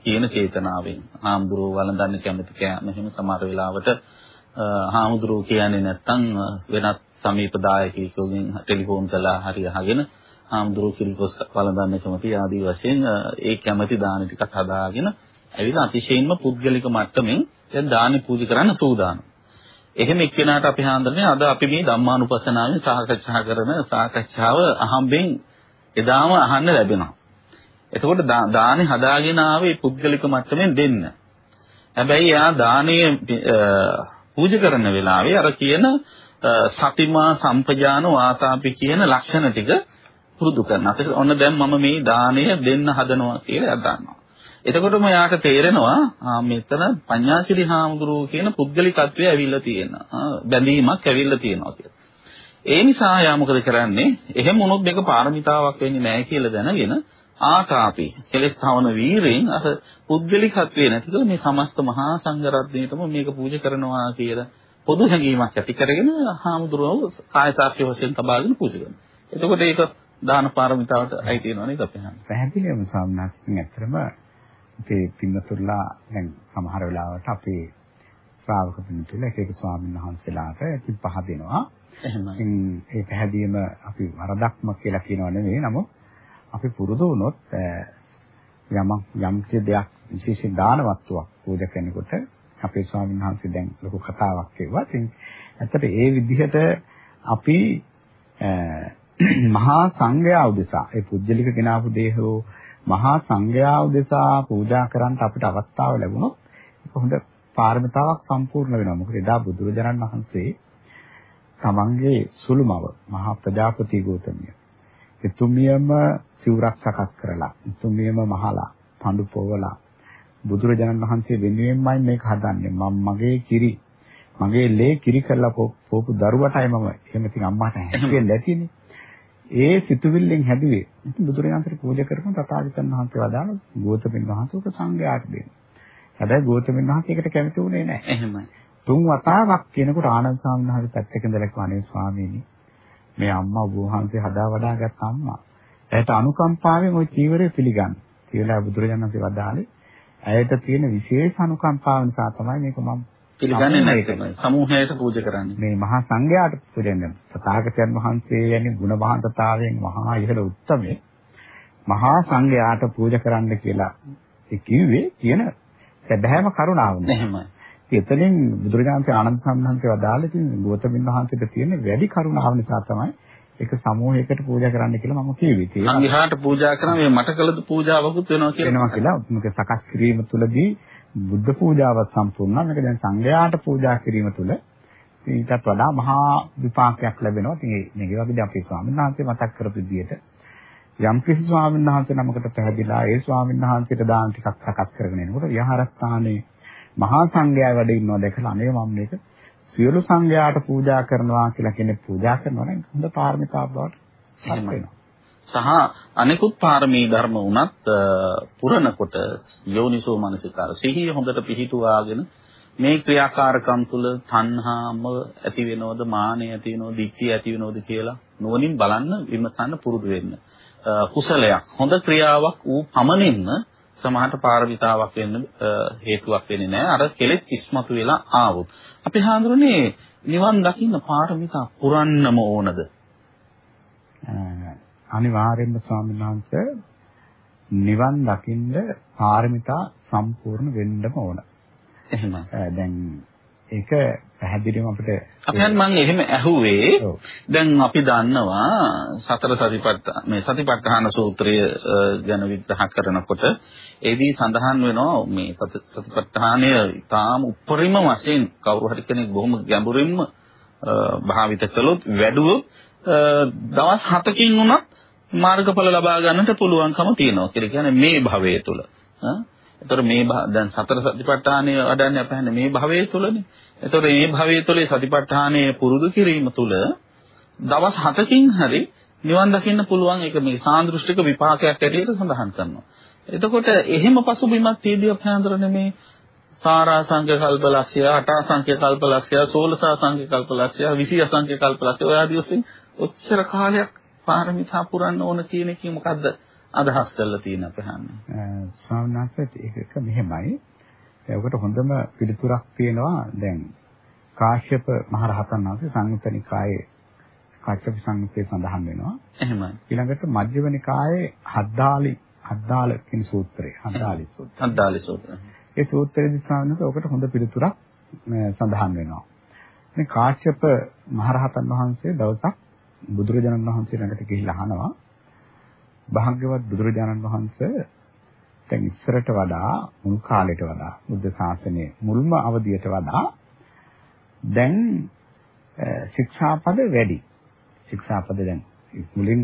Speaker 1: කියන චේතනාවෙන්. හාමුදුරුවෝ වළඳන්න කැමති කෑම එහෙම සමහර වෙලාවට හාමුදුරුවෝ කියන්නේ නැත්තම් වෙනත් සමීප දායකයෙකුගෙන් ටෙලිෆෝන් කළා හරි අහගෙන හාමුදුරුවෝ කිරිකොස් වළඳන්න කැමති ආදී වශයෙන් ඒ කැමති දාන ටිකක් හදාගෙන ඇවිල්ලා අතිශයින්ම පුද්ගලික මට්ටමින් දැන් දානි පූජා කරන්න සූදානම්. එහෙම එක්කෙනාට අපි හාන්දරනේ අද අපි මේ ධම්මානුපස්සනාවෙන් සාකච්ඡා කරන සාකච්ඡාව අහම්බෙන් එදාම අහන්න ලැබෙනවා. එතකොට දානි හදාගෙන ආවේ පුද්ගලික මට්ටමින් දෙන්න. හැබැයි එයා දානය පූජා කරන වෙලාවේ අර කියන සතිමා සම්පජාන වාතාපි කියන ලක්ෂණ ටික පුරුදු කරනවා. ඒක ඔන්න දැන් මම මේ දාණය දෙන්න හදනවා කියලා යදන්නවා. එතකොටම යාට තේරෙනවා ආ මෙතන පඤ්ඤාසිරි හාමුදුරුවෝ කියන පුද්ගලිකත්වය ඇවිල්ලා තියෙනවා. බැඳීමක් ඇවිල්ලා තියෙනවා කියලා. ඒ නිසා යා මොකද කරන්නේ? එහෙම වුණොත් මේක පාරමිතාවක් වෙන්නේ නැහැ කියලා දැනගෙන ආතාපි කෙලස් තවන වීරෙන් අර පුද්ගලිකත්වේ නැතිකම මේ සමස්ත මහා සංඝරත්නයටම මේක පූජා කරනවා කියලා පොදු හැඟීමක් ඇති කරගෙන හාමුදුරුවෝ කාය සාක්ෂි වශයෙන් තබාගෙන පූජා කරනවා. එතකොට ඒක දාන පාරමිතාවට අයිති වෙනවා නේද අපේ හැම.
Speaker 2: පැහැදිලිවම සාමනාස්කින් ඇත්තටම අපේ පින්නතුල්ලා දැන් සමහර වෙලාවට අපේ ශ්‍රාවක පින්නතුල්ලා එක එක ස්වාමීන් වහන්සේලාට ඉතින් පහදිනවා.
Speaker 1: එහෙමයි.
Speaker 2: ඉතින් ඒ පැහැදීම අපි වරදක්ම කියලා කියනව නෙවෙයි නමුත් අපි පුරුදු වුණොත් යම් යම් දෙයක් විශේෂ දාන වස්තුවක් පූජා කරනකොට අපේ ස්වාමීන් වහන්සේ දැන් ලොකු කතාවක් කිව්වා. ඉතින් ඇත්තට ඒ විදිහට අපි මහා සංඝයා උදෙසා ඒ පුජ්‍යලික ගෙනාවු දේ හෝ මහා සංඝයා උදෙසා පූජා කරන්න අපිට අවස්ථාව ලැබුණොත් ඒක හොඳ පාරමිතාවක් සම්පූර්ණ වෙනවා. මොකද එදා බුදුරජාණන් වහන්සේ තමන්ගේ සුළුමව මහා ප්‍රජාපති ගෞතමිය එතුමියම සිවුරක් සකස් කරලා එතුමියම මහලා පඳු පොවලා බුදුරජාණන් වහන්සේ වෙනුවෙන්මයි මේක හදන්නේ. මම මගේ කිරි මගේ ලේ කිරි කරලා පොපු දරුවටයි මම එහෙම ඉතින් අම්මාට හැදෙන්නේ නැතිනේ. ඒ සිතුවිල්ලෙන් හැදුවේ. ඉතින් බුදුරජාණන්ට පූජා කරපු තථාගතයන් වහන්සේ වදාළ ගෝතමින් වහන්සේ උක සංඝයාට දෙන්න. හැබැයි ගෝතමින් වහන්සේ ඒකට කැමති වුණේ නැහැ.
Speaker 1: එහෙමයි.
Speaker 2: තුන් වතාවක් කියනකොට ආනන්ද ස්වාමීන් වහන්සේ පැත්තක ඉඳලා කිව්වා ස්වාමීනි මේ අම්මා වහන්සේ හදා වඩාගත් අම්මා. ඇයට අනුකම්පාවෙන් ওই චීවරය පිළිගන්න. කියලා බුදුරජාණන් වහන්සේ වදාළේ ඇයට තියෙන විශේෂ අනුකම්පාව නිසා තමයි මේක මම
Speaker 1: පිළිගන්නේ නැහැ සමූහයට පූජා කරන්නේ.
Speaker 2: මේ මහා සංඝයාට පූජන්නේ. තථාගතයන් වහන්සේ යන්නේ ගුණ මහාන්තතාවයෙන් මහා ඉහළ උත්තමේ මහා සංඝයාට පූජා කරන්න කියලා ඒ කිව්වේ කියන සැබෑම කරුණාව නේ.
Speaker 1: එහෙමයි.
Speaker 2: එතනින් බුදුරජාණන්සේ ආනන්ද සම්හන්සේ වදාළේ ඉතින් ගෞතමින් වහන්සේට තියෙන වැඩි කරුණාව නිසා තමයි ඒක සමූහයකට පූජා කරන්න කියලා මම කිව්වේ.
Speaker 1: සංඝයාට පූජා කරන මේ මට කළද පූජාවකුත් වෙනවා කියලා.
Speaker 2: වෙනවා කියලා මේක සකස් කිරීම තුළදී බුද්ධ පූජාවත් සම්පූර්ණ. මේක දැන් සංඝයාට පූජා කිරීම තුළ ඊටත් වඩා මහා විපාකයක් ලැබෙනවා. ඉතින් මේක වගේදී අපේ ස්වාමීන් වහන්සේ මතක් කරපු විදිහට යම් කිසි ස්වාමීන් වහන්සේ නමකට පැහැදිලා ඒ ස්වාමීන් වහන්සේට දාන ටිකක් සකස් කරගෙන එනකොට විහාරස්ථානයේ මහා සංඝයා වැඩ ඉන්නවා දැකලා අනේ මම මේක සියලු සංඝයාට පූජා කරනවා කියලා කෙනෙක් පූජා කරනවා නම් හොඳ පාරමිතාවක් බවට පත් වෙනවා.
Speaker 1: සහ අනිකුත් පාරමී ධර්ම වුණත් පුරනකොට යෝනිසෝ මනසිකාර සිහිය හොඳට පිහිටුවාගෙන මේ ක්‍රියාකාරකම් තුළ තණ්හාම ඇති වෙනවද මානෙ ඇති වෙනවද දික්තිය ඇති වෙනවද කියලා නුවණින් බලන්න විමසන්න පුරුදු වෙන්න. කුසලයක් හොඳ ක්‍රියාවක් වූ පමණින්ම සමහරට පාරමිතාවක් වෙන්න හේතුවක් වෙන්නේ නැහැ. අර කෙලෙස් ඉස්මතු වෙලා ආවොත්. අපි හඳුරන්නේ නිවන් දකින්න පාරමිතා පුරන්නම ඕනද?
Speaker 2: අනිවාර්යෙන්ම ස්වාමීන් වහන්සේ නිවන් දකින්න පාරමිතා සම්පූර්ණ වෙන්නම ඕන.
Speaker 1: එහෙමයි.
Speaker 2: දැන් ඒක පැහැදිලිවම අපිට
Speaker 1: අපෙන් මම එහෙම ඇහුවේ. දැන් අපි දන්නවා සතර සතිපට්ඨාන මේ සතිපට්ඨාන සූත්‍රය ගැන විග්‍රහ කරනකොට ඒදී සඳහන් වෙනවා මේ සතිපට්ඨානය ඊටාම උපරිම වශයෙන් කවුරු හරි කෙනෙක් බොහොම ගැඹුරින්ම භාවිත කළොත් වැඩුවොත් දවස් 7කින් උනත් මාර්ගඵල ලබා ගන්නට පුළුවන්කම තියෙනවා කියලා කියන්නේ මේ භවයේ තුල. එතකොට මේ දැන් සතර සතිපට්ඨානය වඩන්නේ අපහන්නේ මේ භවයේ තුලනේ. එතකොට මේ භවයේ තුලේ සතිපට්ඨානය පුරුදු කිරීම තුල දවස් 7කින් හරි නිවන් දකින්න පුළුවන් ඒක මේ සාන්දෘෂ්ටික විපාකයක් ඇටියට සඳහන් කරනවා. එතකොට එහෙම පසුබිමක් තියදී අපහඳුරන්නේ මේ සාරාසංඛ්‍ය කල්පලක්ෂය, අටාසංඛ්‍ය කල්පලක්ෂය, සෝලසාසංඛ්‍ය කල්පලක්ෂය, විසියාසංඛ්‍ය කල්පලක්ෂය ඔය ආදී වශයෙන් ඔච්චර කාලයක් පාරමිතා පුරන්න ඕන කියන එකේ මොකද්ද අදහස් කරලා තියෙන අපහන්නේ?
Speaker 2: ස්වාමීන් වහන්සේ ඒක මෙහෙමයි. ඒකට හොඳම පිළිතුරක් තියෙනවා දැන් කාශ්‍යප මහරහතන් වහන්සේ සංයුත්ත නිකායේ කාශ්‍යප සංයුත්තේ සඳහන් වෙනවා.
Speaker 1: එහෙමයි.
Speaker 2: ඊළඟට මජ්ක්‍ධිම නිකායේ හද්දාලි හද්දාල කියන සූත්‍රය. හද්දාලි සූත්‍රය.
Speaker 1: හද්දාලි සූත්‍රය.
Speaker 2: ඒ සූත්‍රයේදී ස්වාමීන් ඔකට හොඳ පිළිතුරක් සඳහන් වෙනවා. මේ කාශ්‍යප මහරහතන් වහන්සේ දවසක් බුදුරජාණන් වහන්සේ ළඟට ගිහිල්ලා අහනවා භාග්‍යවත් බුදුරජාණන් වහන්සේ දැන් ඉස්සරට වඩා මුල් කාලයට වඩා බුද්ධ ශාසනයේ මුල්ම අවධියට වඩා දැන් ශික්ෂාපද වැඩි. ශික්ෂාපද දැන් මුලින්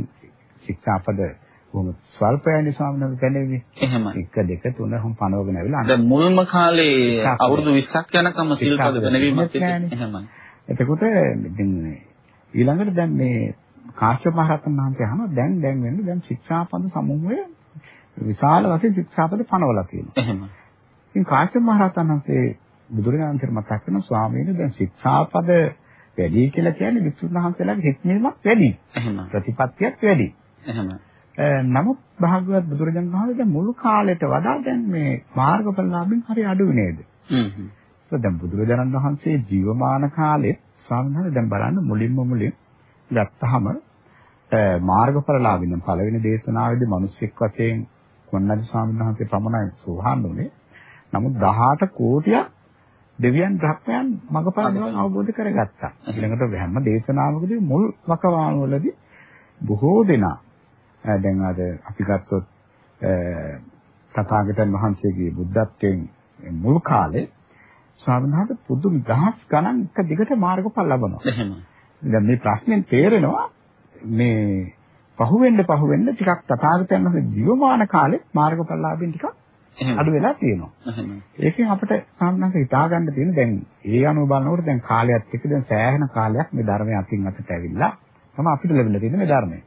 Speaker 2: ශික්ෂාපද බොහොම ස්වල්පයනි ස්වාමීන් වහන්සේ දැනෙන්නේ.
Speaker 1: එහෙමයි.
Speaker 2: 1 2 3 හම් පනවගෙන ඇවිල්ලා.
Speaker 1: දැන් මුල්ම කාලේ අවුරුදු 20ක් යනකම් සිල්පද වෙනවීමක් එහෙමයි.
Speaker 2: එතකොට ඉතින් ඊළඟට දැන් මේ කාශ්‍යප මහ රහතන් වහන්සේ අහනවා දැන් දැන් වෙන්නේ දැන් ශික්ෂාපද සමූහය විශාල වශයෙන් ශික්ෂාපද පනවලා තියෙනවා.
Speaker 1: එහෙමයි.
Speaker 2: ඉතින් කාශ්‍යප මහ රහතන් වහන්සේ බුදුරජාණන් මතක් කරන ස්වාමීන් දැන් ශික්ෂාපද වැඩි කියලා කියන්නේ විසුණු වහන්සේලාගේ හික්මීමක් වැඩි.
Speaker 1: එහෙමයි.
Speaker 2: ප්‍රතිපත්තියක් වැඩි.
Speaker 1: එහෙමයි.
Speaker 2: නමුත් භාගවත් බුදුරජාණන් වහන්සේ දැන් මුළු කාලයට වඩා දැන් මේ මාර්ගඵලලාභින් හරි අඩු නේද?
Speaker 1: හ්ම්
Speaker 2: දැන් බුදුරජාණන් වහන්සේ ජීවමාන කාලේ ස්වාමීන් වහන්සේ දැන් බලන්න මුලින්ම මුලින් ගත්තාම මාර්ගඵලලාභින් පළවෙනි දේශනාවේදී මිනිස්සෙක් වශයෙන් කොණ්ණදි ස්වාමීන් වහන්සේ පමණයි සෝහන් වුනේ. නමුත් 18 කෝටියක් දෙවියන් බ්‍රහ්මයන් මගපල නිවන් අවබෝධ කරගත්තා. ඊළඟට හැම දේශනාවකදී මුල් වකවානුවලදී බොහෝ දෙනා දැන් අද අපි ගත්තොත් තථාගතයන් වහන්සේගේ බුද්ධත්වයෙන් මුල් කාලේ ස්වාමීන් වහන්සේ පුදුම දහස් ගණන් එක දිගට මාර්ගඵල ලබනවා.
Speaker 1: එහෙමයි.
Speaker 2: දැන් මේ ප්‍රශ්නෙන් තේරෙනවා මේ පහුවෙන්න පහුවෙන්න ටිකක් තථාගතයන් වහන්සේ ජීවමාන කාලේ මාර්ගඵල ලාභෙන් ටිකක් අඩු වෙලා තියෙනවා. ඒකෙන් අපිට සාමාන්‍යයෙන් හිතා ගන්න තියෙන දැන් ඒ අනුව බලනකොට දැන් කාලයත් එක්ක දැන් සෑහෙන කාලයක් මේ ධර්මය අතින් අතට ඇවිල්ලා තමයි අපිට ලැබිලා තියෙන මේ ධර්මය.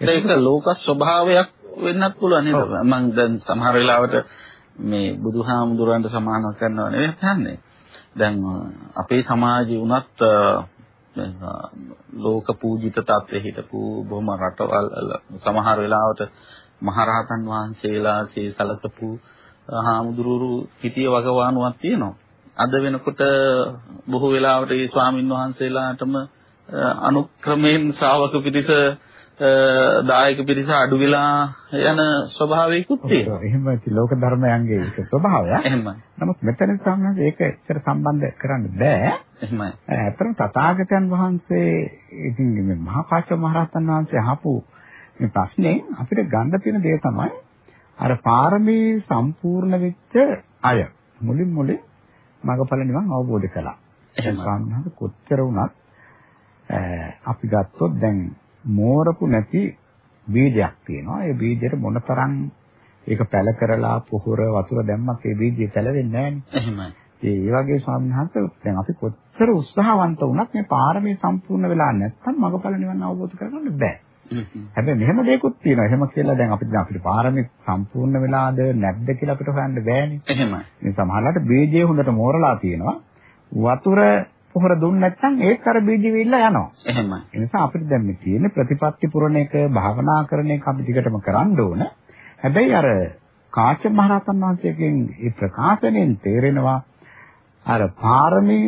Speaker 1: ඒක ලෝක ස්වභාවයක් වෙන්නත් පුළුවන් නේද? මම දැන් සමහර වෙලාවට මේ බුදුහාමුදුරන්ට සමානව කරනවා නෙවෙයි හන්නේ. දැන් අපේ සමාජයේ උනත් ලෝක පූජිත තත්ත්වෙ හිටපු බොහොම රටවල් සමහර වෙලාවට මහරහතන් වහන්සේලාසේ සලකපු හාමුදුරුවරු හිටිය වගවානුවක් තියෙනවා. අද වෙනකොට බොහෝ වෙලාවට මේ ස්වාමින් වහන්සේලාටම අනුක්‍රමයෙන් ශ්‍රාවක පිරිස දායක පිරිස අඩු වෙලා යන ස්වභාවයකුත් තියෙනවා.
Speaker 2: එහෙම ලෝක ධර්මයන්ගේ ඒක ස්වභාවය.
Speaker 1: එහෙමයි.
Speaker 2: නමුත් මෙතන සම්බන්ධ ඒක ඇත්තට සම්බන්ධ කරන්න බෑ.
Speaker 1: එහෙමයි.
Speaker 2: ඇත්තටම තථාගතයන් වහන්සේ ඉතින් මේ මහා කාශ්‍යප මහ රහතන් වහන්සේ අහපු මේ ප්‍රශ්නේ අපිට ගන්න තියෙන දේ තමයි අර පාරමී සම්පූර්ණ වෙච්ච අය මුලින් මුලින් මගපල නිවන් අවබෝධ කළා. එහෙනම් කොච්චර වුණත් අපි ගත්තොත් දැන් මෝරපු නැති බීජයක් තියෙනවා. ඒ බීජයට මොනතරම් ඒක පැල කරලා පොහොර වතුර දැම්මත් ඒ බීජය පැලවෙන්නේ නැහැ
Speaker 1: එහෙමයි.
Speaker 2: ඒ වගේ ස්වාමීන් දැන් අපි කොච්චර උත්සාහවන්ත වුණත් මේ පාරමී සම්පූර්ණ වෙලා නැත්නම් මගපල නිවන අවබෝධ කරගන්න බෑ. හැබැයි මෙහෙම දෙයක්ත් තියෙනවා. එහෙම කියලා දැන් අපිට අපිට පාරමී සම්පූර්ණ වෙලාද නැද්ද කියලා අපිට හොයන්න බෑනේ.
Speaker 1: එහෙමයි.
Speaker 2: මේ සමහරවිට බීජය හොඳට මෝරලා තියෙනවා. වතුර පොහොර දුන්නේ නැත්නම් ඒත් අර බීජ වෙilla යනවා.
Speaker 1: එහෙමයි.
Speaker 2: ඒ නිසා අපිට දැන් මේ තියෙන ප්‍රතිපත්ති පුරණ එක භාවනා කරන එක අපි දිගටම කරන්න ඕන. හැබැයි අර කාශ්‍යප මහ රහතන් වහන්සේගෙන් මේ ප්‍රකාශනයෙන් තේරෙනවා අර පාරමී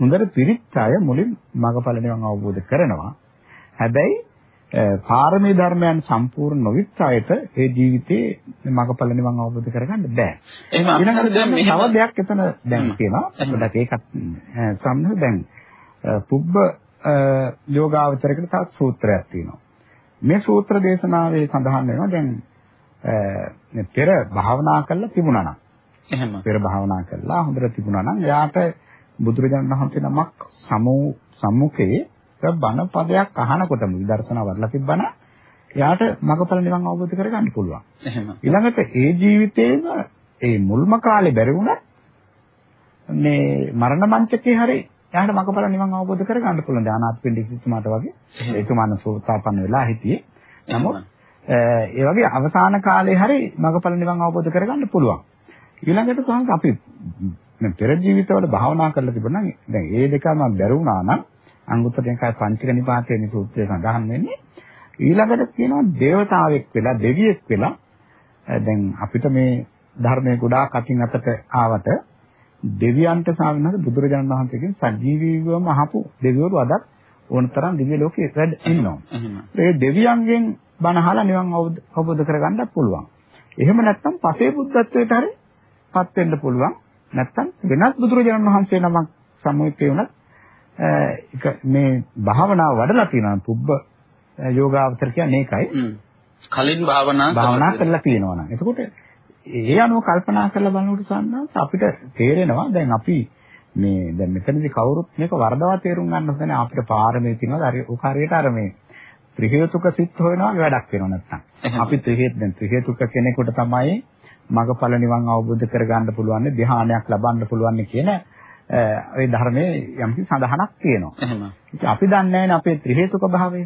Speaker 2: හොඳට පිරිච්ච අය මුලින් මගපල නිවන් අවබෝධ කරනවා. හැබැයි පාරමී ධර්මයන් සම්පූර්ණ නොවිච්ච අයට ඒ ජීවිතේ මගපල නිවන් අවබෝධ කරගන්න බෑ.
Speaker 1: එහෙම ඊළඟට දැන්
Speaker 2: තව දෙයක් එතන දැන් කියනවා. පොඩ්ඩක් ඒකත් සම්මත දැන් පුබ්බ යෝගාවචරයකට තවත් සූත්‍රයක් තියෙනවා. මේ සූත්‍ර දේශනාවේ සඳහන් වෙනවා දැන් පෙර භාවනා කරලා තිබුණා නම්
Speaker 1: එහෙම
Speaker 2: පෙර භාවනා කරලා හොඳට තිබුණා නම් එයාට බුදුරජාණන් වහන්සේ නමක් සමු සම්මුඛයේ බණ පදයක් අහනකොටම විදර්ශනා වඩලා තිබ්බනම් එයාට මගපල නිවන් අවබෝධ කරගන්න පුළුවන්.
Speaker 1: එහෙම.
Speaker 2: ඊළඟට ඒ ජීවිතේම ඒ මුල්ම කාලේ බැරි වුණත් මේ මරණ මංචකේ හරි එයාට මගපල නිවන් අවබෝධ කරගන්න පුළුවන්. දානාත්පිණ්ඩික සිතුමාට වගේ. ඒතුමාන සෝතාපන්න වෙලා හිටියේ. නමුත් ඒ වගේ අවසාන කාලේ හරි මගපල නිවන් අවබෝධ කරගන්න පුළුවන්. ඊළඟට සමහර අපි මේ පෙර ජීවිතවල භාවනා කරලා තිබුණා නම් දැන් ඒ දෙකම බැරුණා නම් අංගුත්තර නිකාය පංචක නිපාතයේ සූත්‍රයේ සඳහන් වෙන්නේ ඊළඟට කියනවා දේවතාවෙක් වෙලා දෙවියෙක් වෙලා දැන් අපිට මේ ධර්මයේ ගොඩාක් අකින් අතට ආවට දෙවියන්ට සාවිනහද බුදුරජාණන් වහන්සේගෙන් සජීවීවම අහපු දෙවිවරු අදත් ඕනතරම් දිව්‍ය ලෝකේ වැඩ ඉන්නවා. ඒ දෙවියන්ගෙන් බණ අහලා නිවන් අවබෝධ කරගන්නත් පුළුවන්. එහෙම නැත්නම් පසේ බුද්ධත්වයට හරි පත් වෙන්න පුළුවන්. නැත්නම් වෙනත් බුදුරජාණන් වහන්සේ නමක් සමුහිතේ වුණත් ඒක මේ භාවනාව වඩලා තියෙනවා. පුබ්බ යෝගාවතර කියන්නේ ඒකයි.
Speaker 1: කලින් භාවනා
Speaker 2: භාවනා කරලා තියෙනවා නම්. එතකොට ඒ අනුව කල්පනා කරලා බලනකොට සම්මාස අපිට තේරෙනවා. දැන් අපි මේ දැන් මෙතනදී කවුරුත් මේක වරදවා තේරුම් ගන්න හදන අපිට පාරමී තියනවා. හරි ඔක හරියට අර මේ ත්‍රි හේතුක සිත් හොයනවා වැඩක් වෙනව නැත්තම්. අපි ත්‍රි හේතු දැන් ත්‍රි හේතුක කෙනෙකුට තමයි මගඵල නිවන් අවබෝධ කරගන්න පුළුවන් ධ්‍යානයක් ලබන්න පුළුවන් කියන ඒ ධර්මයේ යම්කි සඳහනක් තියෙනවා. එහෙම. අපි දන්නේ නැහැ අපේ ත්‍රි හේතුක භාවය.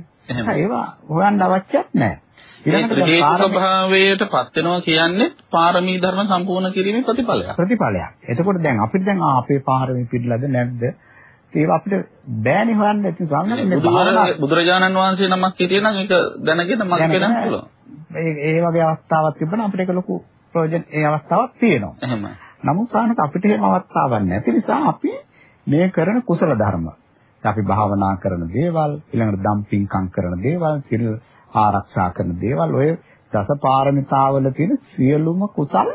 Speaker 2: ඒවා හොයන්න අවශ්‍යත් නැහැ.
Speaker 1: ඊළඟට හේතු භාවයට පත් වෙනවා කියන්නේ පාරමී ධර්ම සම්පූර්ණ කිරීමේ ප්‍රතිඵලයක්.
Speaker 2: ප්‍රතිඵලයක්. එතකොට දැන් අපිට දැන් අපේ පාරමී පිළිලද නැද්ද? ඒක අපිට බෑනේ හොයන්න ඉතින්
Speaker 1: ස්වාමීන් බුදුරජාණන් වහන්සේ නමක් හිටියනම් ඒක දැනගෙන මම කියන්න පුළුවන්.
Speaker 2: ඒ ඒ වගේ අවස්ථාවක් තිබුණා අපිට ඒක ලොකු ප්‍රයෝජන ඒ අවස්ථාවක් තියෙනවා.
Speaker 1: එහෙම.
Speaker 2: නමුත් සාහනක අපිට එහෙම අවස්ථාවක් නැති නිසා අපි මේ කරන කුසල ධර්ම. අපි භාවනා කරන දේවල් ඊළඟට දම් පින්කම් කරන දේවල් ආරක්ෂා කරන දේවල් ඔය දසපාරමිතාවල තියෙන සියලුම කුසල්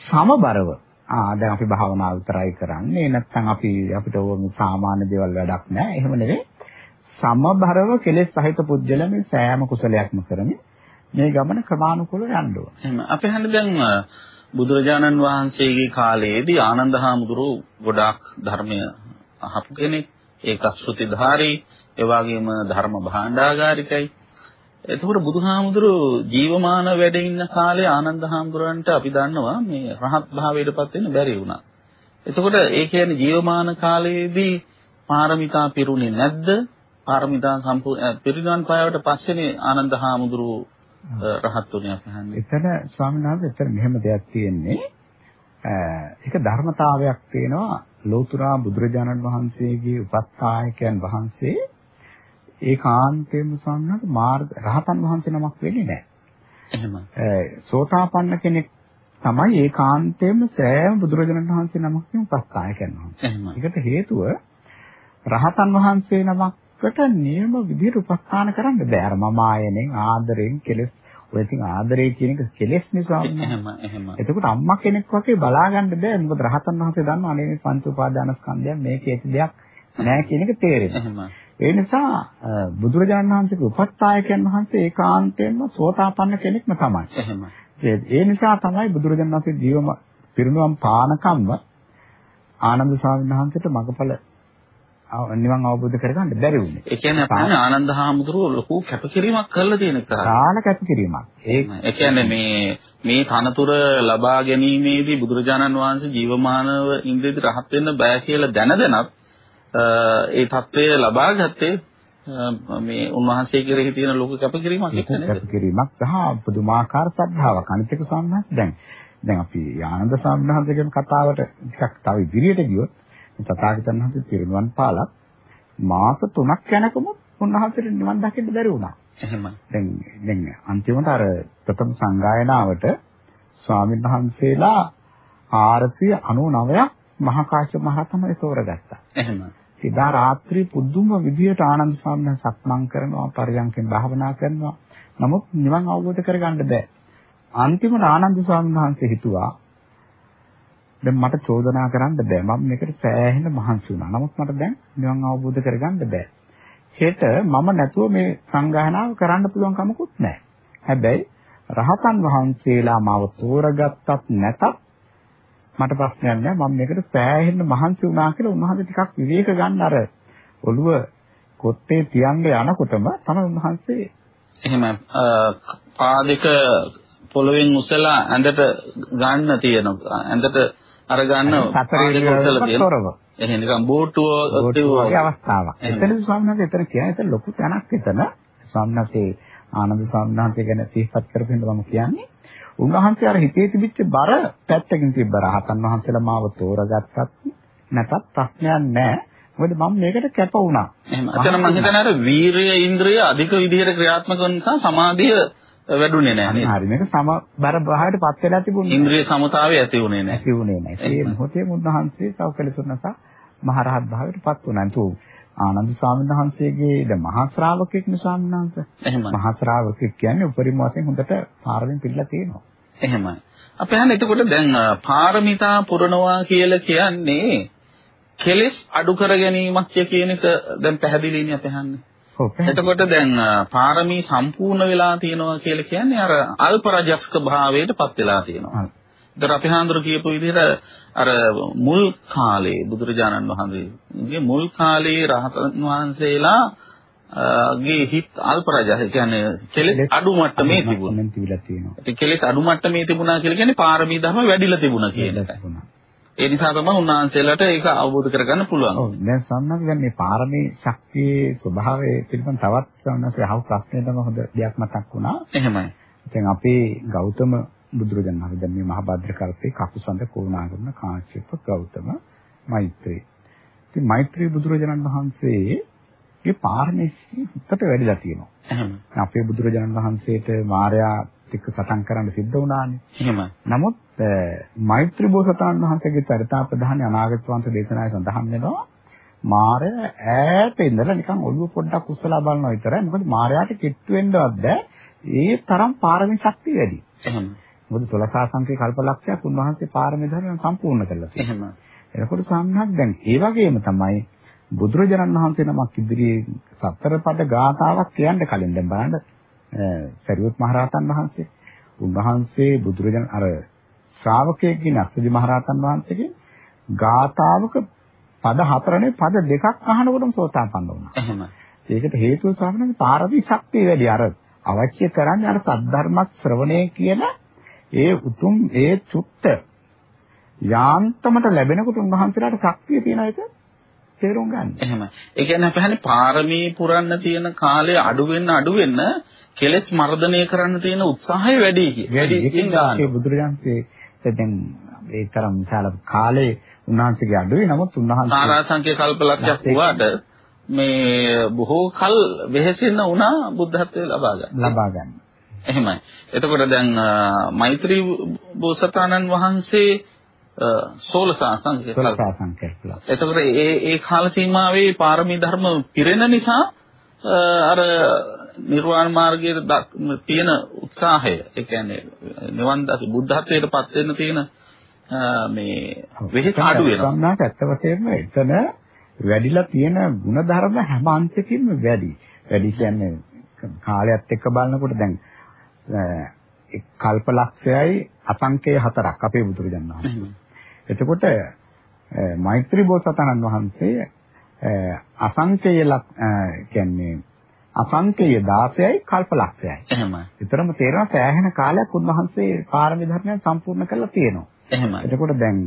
Speaker 2: සමබරව. ආ දැන් අපි භාවනාව විතරයි කරන්නේ. නැත්නම් අපි අපිට ඕන සාමාන්‍ය දේවල් වැඩක් නැහැ. එහෙම නෙවෙයි. සමබරව කෙලෙස් සහිත පුජ්‍යල මේ සෑම කුසලයක්ම කරමින් මේ ගමන ක්‍රමානුකූලව යන්න ඕන.
Speaker 1: එහෙනම් අපි හන්නේ දැන් බුදුරජාණන් වහන්සේගේ කාලයේදී ආනන්ද හාමුදුරුවෝ ගොඩාක් ධර්මය අහපු කෙනෙක්. ඒක ශ්‍රුතිධාරී, ඒ වගේම ධර්ම භාණ්ඩාගාරිකයි. එතකොට බුදුහාමුදුරුවෝ ජීවමාන වැඩ ඉන්න කාලේ ආනන්ද හාමුදුරන්ට අපි දන්නවා මේ රහත් භාවයටපත් වෙන්න බැරි වුණා. එතකොට ඒ කියන්නේ ජීවමාන කාලයේදී පාරමිතා පිරුණේ නැද්ද? පාරමිතා සම්පූර්ණ පිරිනවන් පායවට පස්සේනේ ආනන්ද හාමුදුරුවෝ රහත් වුණේ අපි අහන්නේ.
Speaker 2: එතන ස්වාමීන් වහන්සේ එතන මෙහෙම දෙයක් තියෙන්නේ. ඒක ධර්මතාවයක් තියෙනවා ලෝතුරා බුදුරජාණන් වහන්සේගේ උපස්ථායකයන් වහන්සේ ඒකාන්තයෙන්ම සම්හත මාර්ග රහතන් වහන්සේ නමක් වෙන්නේ නැහැ. එහෙම. සෝතාපන්න කෙනෙක් තමයි ඒකාන්තයෙන්ම සෑම බුදුරජාණන් වහන්සේ නමකින් උපස්ථාය කරනවා. එහෙම. ඒකට හේතුව රහතන් වහන්සේ නමකට නියම විදිහට උපස්ථාන කරන්න බෑ. අර මම ආයෙනෙන් ආදරෙන් කෙලස් ඔය ඉතින් ආදරේ කියන එක කෙලස් නිසා
Speaker 1: එහෙම එහෙම.
Speaker 2: එතකොට අම්මා කෙනෙක් වගේ බලා ගන්න බෑ. මොකද රහතන් වහන්සේ දන්නවා අනේ මේ පංච උපාදානස්කන්ධයන් මේකේ ඇති දෙයක් නෑ කියන එක තේරෙනවා. ඒ නිසා බුදුරජාණන් වහන්සේගේ උපස්ථායකයන් වහන්සේ ඒකාන්තයෙන්ම සෝතාපන්න කෙනෙක්ම තමයි. එහෙම. ඒ නිසා තමයි බුදුරජාණන් වහන්සේ ජීවම පිරිනුවම් පානකම්ම ආනන්ද ස්වාමීන් වහන්සේට මගඵල නිවන් අවබෝධ කරගන්න බැරි වුණේ.
Speaker 1: ඒ කියන්නේ අපහන ආනන්ද හාමුදුරුවෝ ලොකු කැපකිරීමක් කරලා තියෙන එක.
Speaker 2: සාල කැපකිරීමක්.
Speaker 1: ඒ කියන්නේ මේ මේ තනතුර ලබා ගැනීමේදී බුදුරජාණන් වහන්සේ ජීවමානව ඉන්ද්‍රිය රහත් වෙන්න බෑ කියලා දැන දැනත් ඒ தත්ත්වය ලබා ගත්තේ මේ උන්වහන්සේ කෙරෙහි තියෙන ලොකු කැපකිරීමක් එක්ක නේද?
Speaker 2: කැපකිරීමක් සහ පුදුමාකාර ශ්‍රද්ධාවක්. අනිත් එක සම්මත දැන් දැන් අපි ආනන්ද සම්මහන්සේගේ කතාවට ටිකක් තව ඉදිරියට ගියොත් තථාගතයන් වහන්සේ පිරිනුවන් පාලා මාස 3ක් යනකම උන්වහන්සේට නිවන් දකින්න බැරි වුණා.
Speaker 1: එහෙම.
Speaker 2: දැන් දැන් අන්තිමට අර ප්‍රථම සංගායනාවට ස්වාමීන් වහන්සේලා 499ක් මහා කාශ්‍යප මහ රහතන්ගේ තෝරගත්තා.
Speaker 1: එහෙම.
Speaker 2: එදා රාත්‍රී පුදුම විදියට ආනන්ද ස්වාමීන් සක්මන් කරනවා පරියන්කෙන් භාවනා කරනවා. නමුත් නිවන් අවබෝධ කරගන්න බෑ. අන්තිමට ආනන්ද ස්වාමීන් වහන්සේ හිතුවා දැන් මට චෝදනා කරන්න බෑ. මම මේකට සෑහෙන මහන්සි වුණා. නමුත් මට දැන් නිවන් අවබෝධ කරගන්න බෑ. හෙට මම නැතුව මේ සංගායනාව කරන්න පුළුවන් කමකුත් නැහැ. හැබැයි රහතන් වහන්සේලා මාව තෝරගත්තත් නැතත් මට ප්‍රශ්නයක් නැහැ මම මේකට සෑහෙන්න මහන්සි වුණා කියලා උන්වහන්සේ ටිකක් විවේක ගන්න අර ඔළුව කොට්ටේ තියන්න යනකොටම තමයි උන්වහන්සේ
Speaker 1: එහෙම පාදක පොළවෙන් උසලා ඇඳට ගන්න තියෙනවා ඇඳට අර ගන්න
Speaker 2: පාදක උසලා තියෙනවා
Speaker 1: එහෙනම් නිකන් බෝට්ටුව
Speaker 2: වගේ අවස්ථාවක්. එතනදි ස්වාමීන් වහන්සේ එතන කියන්නේ එතන ලොකු තැනක් එතන. ස්වාමීන් වහන්සේ ආනන්ද ස්වාමීන් වහන්සේ ගැන සිහිපත් කරපින්න මම කියන්නේ උන්වහන්සේ අර හිතේ තිබිච්ච බර පැත්තකින් තිබ්බ රහතන් වහන්සේලා මාව තෝරගත්තත් නැතත් ප්‍රශ්නයක් නැහැ. මොකද මම මේකට කැප වුණා.
Speaker 1: එහෙම. එතන මම හිතන්නේ අර වීරිය ඉන්ද්‍රිය අධික විදිහට ක්‍රියාත්මක වෙන නිසා සමාධිය වැඩුණේ නැහැ නේද?
Speaker 2: හරි මේක සමබර භාවයට පත් වෙලා තිබුණේ.
Speaker 1: ඉන්ද්‍රිය සමතාවය ඇති වුණේ නැහැ.
Speaker 2: ඇති වුණේ නැහැ. ඒ මොහොතේ මුන්නහන්සේ සෞකලසුන්නස මහරහත් භාවයට පත් වුණා. නතු ආනන්ද ස්වාමීන් වහන්සේගේ ද මහා ශ්‍රාවකෙක් නේ ස්වාමීන් වහන්සේ.
Speaker 1: එහෙමයි.
Speaker 2: මහා ශ්‍රාවකෙක් කියන්නේ උපරිම වශයෙන් හොඳට පාරමින් පිළිලා තියෙනවා.
Speaker 1: එහෙමයි. අපි හන්නේ එතකොට දැන් පාරමිතා පුරනවා කියලා කියන්නේ කෙලෙස් අඩු කර ගැනීමක් කියන එක දැන් පැහැදිලිනේ අපි හන්නේ. එතකොට දැන් පාරමී සම්පූර්ණ වෙලා තියෙනවා කියලා කියන්නේ අර අල්ප රජස්ක භාවයටපත් වෙලා තියෙනවා. ඒතර අපි හාමුදුරු කියපු විදිහට අර මුල් කාලේ බුදුරජාණන් වහන්සේගේ මුල් කාලේ රහතන් වහන්සේලා ගේ හිත් අල්ප රජස් කියන්නේ කෙලෙස් අඩු මට්ටමේ තිබුණා. ඒ කෙලෙස් අඩු මට්ටමේ තිබුණා කියලා කියන්නේ පාරමී ධර්ම වැඩිලා තිබුණා කියන එකයි. ඒ නිසා තමයි උන්වහන්සේලාට ඒක අවබෝධ කරගන්න පුළුවන්.
Speaker 2: ඔව් දැන් සම්මත දැන් මේ පාරමී ශක්තියේ ස්වභාවය පිළිබඳ තවත් සම්මතයේ අහු ප්‍රශ්නේ තමයි හොඳ දෙයක් මතක් වුණා.
Speaker 1: එහෙමයි.
Speaker 2: දැන් අපේ ගෞතම බුදුරජාණන් වහන්සේ දැන් මේ මහා භද්‍ර කල්පේ කකුසඳ කෝණාගමන කාශ්‍යප ගෞතම මෛත්‍රී. ඉතින් මෛත්‍රී බුදුරජාණන් වහන්සේගේ පාරමී හිතට වැඩිලා තියෙනවා.
Speaker 1: එහෙමයි.
Speaker 2: අපේ බුදුරජාණන් වහන්සේට මාර්යා එක්ක සටන් කරන්න සිද්ධ වුණානේ.
Speaker 1: එහෙමයි.
Speaker 2: නමුත් මෛත්‍රී බෝසතාණන් වහන්සේගේ චරිතාපදාන අනාගත වංශ දේශනාවේ සඳහන් වෙනවා මාරය ඈත ඉඳලා නිකන් ඔළුව පොඩ්ඩක් උස්සලා බලනවා විතරයි. මොකද මාරයාට කිට්ටු වෙන්නවත් බෑ. ඒ තරම් පාරමී ශක්තිය වැඩි.
Speaker 1: එහෙම.
Speaker 2: මොකද 16 සංකේ කල්පලක්ෂයක් උන්වහන්සේ පාරමී ධර්ම සම්පූර්ණ කළා.
Speaker 1: එහෙම.
Speaker 2: එතකොට සම්හක් දැන් ඒ වගේම තමයි බුදුරජාණන් වහන්සේ නමක් ඉදිරියේ සතර පද ගාථාවක් කියන්න කලින් දැන් බලන්න සරියුත් මහරහතන් වහන්සේ උන්වහන්සේ බුදුරජාණන් අර ශ්‍රාවකයෙක්ගේ අස්සජි මහරහතන් වහන්සේගෙන් ගාථාවක පද හතරනේ පද දෙකක් අහනකොටම සෝතාපන්න වුණා.
Speaker 1: එහෙම.
Speaker 2: ඒකට හේතුව ස්වාමීන් පාරමී ශක්තිය වැඩි. අර අවශ්‍ය කරන්නේ අර සද්ධර්ම ශ්‍රවණය කියන ඒ උතුම් ඒ චුත්ත යාන්තමට ලැබෙනකොට උන්වහන්සේලාට ශක්තිය තියෙන එක තේරුම් ගන්න.
Speaker 1: එහෙම. ඒ කියන්නේ අපි හන්නේ පාරමී පුරන්න තියෙන කාලය අඩු වෙන්න අඩු වෙන්න කෙලෙස් මර්ධනය කරන්න තියෙන උත්සාහය වැඩි කිය.
Speaker 2: වැඩි ඒ බුදුරජාන්සේ දැන් ඒ තරම් විශාල කාලේ උන්වහන්සේගේ අඩුවේ නමුත් උන්වහන්සේ
Speaker 1: සාරාංශික කල්පලක්ෂයක් වුණාට මේ බොහෝ කල් වෙහෙසෙන්න වුණා බුද්ධත්වයේ ලබා ගන්න.
Speaker 2: ලබා ගන්න.
Speaker 1: එහෙමයි. එතකොට දැන් මෛත්‍රී බෝසතාණන් වහන්සේ සෝලසා සංකේත.
Speaker 2: සෝලසා සංකේත.
Speaker 1: එතකොට ඒ ඒ කාල සීමාවේ පාරමී ධර්ම පිරෙන නිසා අර නිර්වාණ මාර්ගයේ තියෙන උත්සාහය ඒ කියන්නේ නිවන් දක බුද්ධත්වයට පත් වෙන්න තියෙන මේ වෙහෙස අඩු වෙනවා.
Speaker 2: සම්මාට ඇත්ත වශයෙන්ම එතන වැඩිලා තියෙන ಗುಣධර්ම හැම අංශකින්ම වැඩි. වැඩි කියන්නේ කාලයත් එක්ක බලනකොට දැන් කල්පලක්ෂයයි අසංකේය හතරක් අපේ බුදුරජාණන් වහන්සේ. එතකොට මෛත්‍රී බෝසතාණන් වහන්සේ අසංකේය කියන්නේ අසංකේය 16යි කල්පලක්ෂයයි.
Speaker 1: එහෙමයි.
Speaker 2: විතරම තේරෙනවා සෑහෙන කාලයක් උන්වහන්සේ පාරමී ධර්මයන් සම්පූර්ණ කරලා තියෙනවා.
Speaker 1: එහෙමයි.
Speaker 2: එතකොට දැන්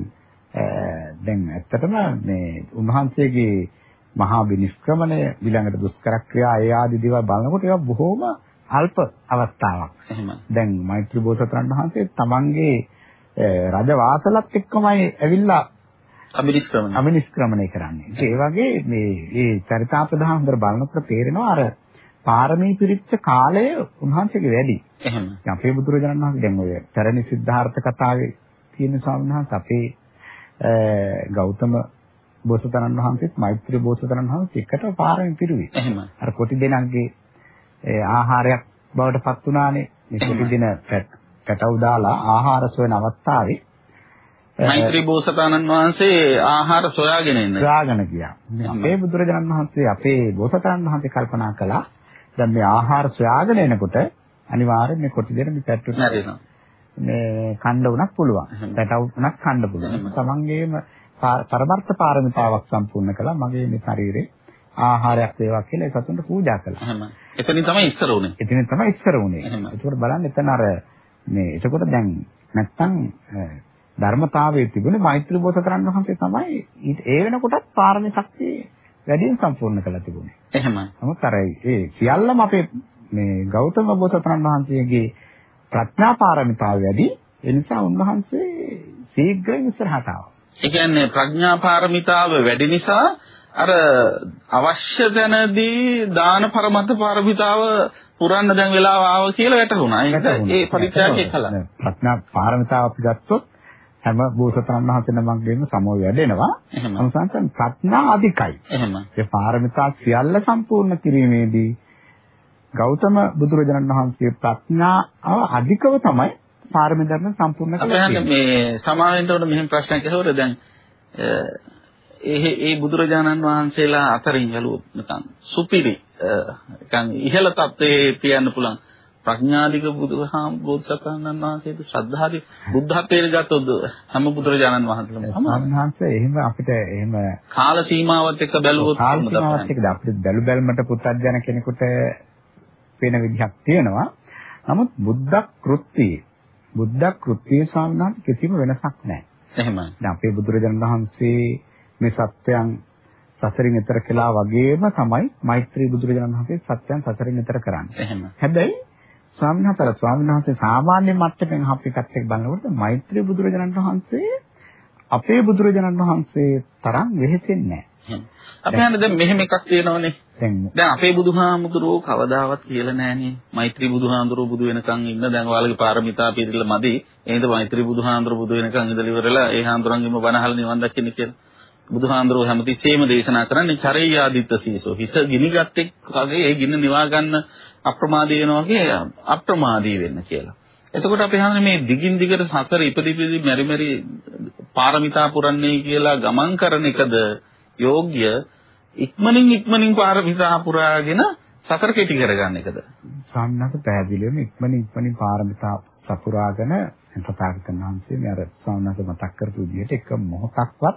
Speaker 2: දැන් ඇත්තටම මේ උන්වහන්සේගේ මහා විනිශ්ක්‍රමණය ඊළඟට දුෂ්කර ක්‍රියා ඒ ආදී දේවල් බලනකොට ඒවා බොහොම අල්ප අවස්ථාවක්.
Speaker 1: එහෙමයි.
Speaker 2: දැන් මෛත්‍රී බෝසතරන් වහන්සේ තමන්ගේ රජ වාසලත් එක්කමයි ඇවිල්ලා
Speaker 1: අභිනිෂ්ක්‍රමණය
Speaker 2: අභිනිෂ්ක්‍රමණය කරන්නේ. ඒ වගේ මේ මේ චරිතාපදාන හොඳට බලනකොට තේරෙනවා අර පාරමී පිරිච්ච කාලය උන්වහන්සේගේ වැඩි.
Speaker 1: එහෙම.
Speaker 2: අපේ බුදුරජාණන් වහන්සේ දැන් ඔය තරණි සිද්ධාර්ථ කතාවේ තියෙන ස්වාමීන් වහන්සේ අපේ ගෞතම බෝසතාණන් වහන්සේත් මෛත්‍රී බෝසතාණන් වහන්සේ එකට පාරමී පිරුවේ.
Speaker 1: එහෙම.
Speaker 2: අර කොටි දෙනක්ගේ ආහාරයක් බවට පත් වුණානේ. මේ කොටි දෙන පැටව දාලා ආහාර සොයන අවස්ථාවේ
Speaker 1: මෛත්‍රී බෝසතාණන් වහන්සේ ආහාර සොයාගෙන ඉන්නේ.
Speaker 2: සොයාගෙන ගියා. අපේ බුදුරජාණන් වහන්සේ අපේ බෝසතාණන් වහන්සේ කල්පනා කළා දැන් මේ ආහාර සොයාගෙන එනකොට අනිවාර්යෙන් මේ කොටි දෙන මේ පැට්ටුට මේ කණ්ඩ උනක් පුළුවන්. පැටව උනක් කණ්ඩ පුළුවන්. තමන්ගේම පරමර්ථ පාරමිතාවක් සම්පූර්ණ කළා. මගේ මේ ශරීරේ ආහාරයක් වේවා කියලා ඒ සතුන්ට පූජා කළා.
Speaker 1: එහෙම. එතනින් තමයි ඉස්සර උනේ.
Speaker 2: එතනින් තමයි ඉස්සර උනේ. ඒකෝට බලන්න එතන අර මේ එතකොට දැන් නැත්තම් ධර්මතාවයේ තිබුණේ මෛත්‍රී බෝසතරන් වහන්සේ තමයි ඒ වෙනකොටත් පාරමී ශක්තිය වැඩියෙන් සම්පූර්ණ කරලා තිබුණේ.
Speaker 1: එහෙමයි.
Speaker 2: නමුත් අර ඒ සියල්ලම අපේ මේ ගෞතම බෝසතරන් වහන්සේගේ ප්‍රඥා පාරමිතාව වැඩි. ඒ නිසා උන්වහන්සේ ශීඝ්‍රයෙන් ඉස්සරහට ආවා.
Speaker 1: ඒ කියන්නේ ප්‍රඥා පාරමිතාව වැඩි නිසා අර අවශ්‍ය තැනදී දාන පරමත පාරමිතාව පුරන්න දැන් වෙලාව ආව කියලා වැටහුණා. ඒකට ඒ පරිත්‍යාගය කළා.
Speaker 2: ප්‍රඥා පාරමිතාව අපි ගත්තොත් හැම බෝසතාණන් වහන්සේ නමක්ගෙම සමෝ වැඩෙනවා. අනුසංසන් ප්‍රඥා අධිකයි.
Speaker 1: එහෙම.
Speaker 2: ඒ පාරමිතා සියල්ල සම්පූර්ණ කිරීමේදී ගෞතම බුදුරජාණන් වහන්සේ ප්‍රඥාව අධිකව තමයි පාරමී ධර්ම සම්පූර්ණ
Speaker 1: කළේ. මේ සමාවෙන්ට උඩ මෙහෙම ප්‍රශ්නයක් ඇහුවද දැන් ඒ ඒ බුදුරජාණන් වහන්සේලා අතරින් බැලුවොත් නිකන් සුපිරි නිකන් ඉහළ තත්ත්වයේ තියන්න පුළුවන් ප්‍රඥාධික බුදුහාම බෝධිසත්වයන්න් වහන්සේද ශ්‍රද්ධාදී බුද්ධත්වයට ගත්තොත් හැම බුදුරජාණන් වහන්සේලම
Speaker 2: සමානංශ එහෙම අපිට එහෙම
Speaker 1: කාල සීමාවත් එක්ක බැලුවොත්
Speaker 2: කාල සීමාවත් එක්ක අපිට බැලු බැලමට පුත්තජන කෙනෙකුට පේන විදිහක් තියෙනවා. නමුත් බුද්ධ කෘත්‍යයේ බුද්ධ කෘත්‍යයේ සාමනාත් කිසිම වෙනසක් නැහැ.
Speaker 1: එහෙමයි.
Speaker 2: දැන් අපේ බුදුරජාණන් වහන්සේ මේ සත්‍යයන් සසරින් එතර කළා වගේම තමයි මෛත්‍රී බුදුරජාණන් වහන්සේ සත්‍යයන් සසරින් එතර කරන්නේ.
Speaker 1: එහෙම.
Speaker 2: හැබැයි ස්වාමීන් වහන්සේ ස්වාමීන් වහන්සේ සාමාන්‍ය මට්ටමින් අපි පැත්තෙන් බලනකොට මෛත්‍රී බුදුරජාණන් වහන්සේ අපේ බුදුරජාණන් වහන්සේ තරම් වෙහෙසෙන්නේ නැහැ.
Speaker 1: අපි හන්නේ දැන් මෙහෙම එකක් තියෙනවනේ. දැන් අපේ බුදුහාමුදුරුවෝ කවදාවත් කියලා නෑනේ. මෛත්‍රී බුදුහාමුදුරුවෝ බුදු වෙනකන් ඉන්න දැන් ඔයාලගේ පාරමිතා පිළිල මදි. එහෙනම් මෛත්‍රී බුදුහාමුදුරුවෝ බුදු වෙනකන් ඉඳලා ඉවරලා ඒ හාමුදුරන්ගෙම බණහල නිවන් දකින්න කියලා. බුදුහාමුදුරුවෝ හැමතිස්සෙම දේශනා කරන්නේ චරේයාදිත්ත සීසෝ. හිස ගිනිගත්තෙක් වගේ ඒ ගින්න නිවා ගන්න අප්‍රමාදී වෙනවා වගේ අප්‍රමාදී වෙන්න කියලා. එතකොට අපි හන්නේ මේ දිගින් දිගට සසර ඉපදිපිදි මෙරි මෙරි පාරමිතා පුරන්නේ කියලා ගමන් කරන එකද යෝග්‍ය ඉක්මනින් ඉක්මනින් පාරමිතා පුරාගෙන සසර කෙටි කරගන්න එකද?
Speaker 2: සාන්නක පැහැදිලිවම ඉක්මනින් ඉක්මනින් පාරමිතා සපුරාගෙන තථාගතයන් වහන්සේ මේ අර සාන්නක මතක් කරපු විදිහට එක මොහොතක්වත්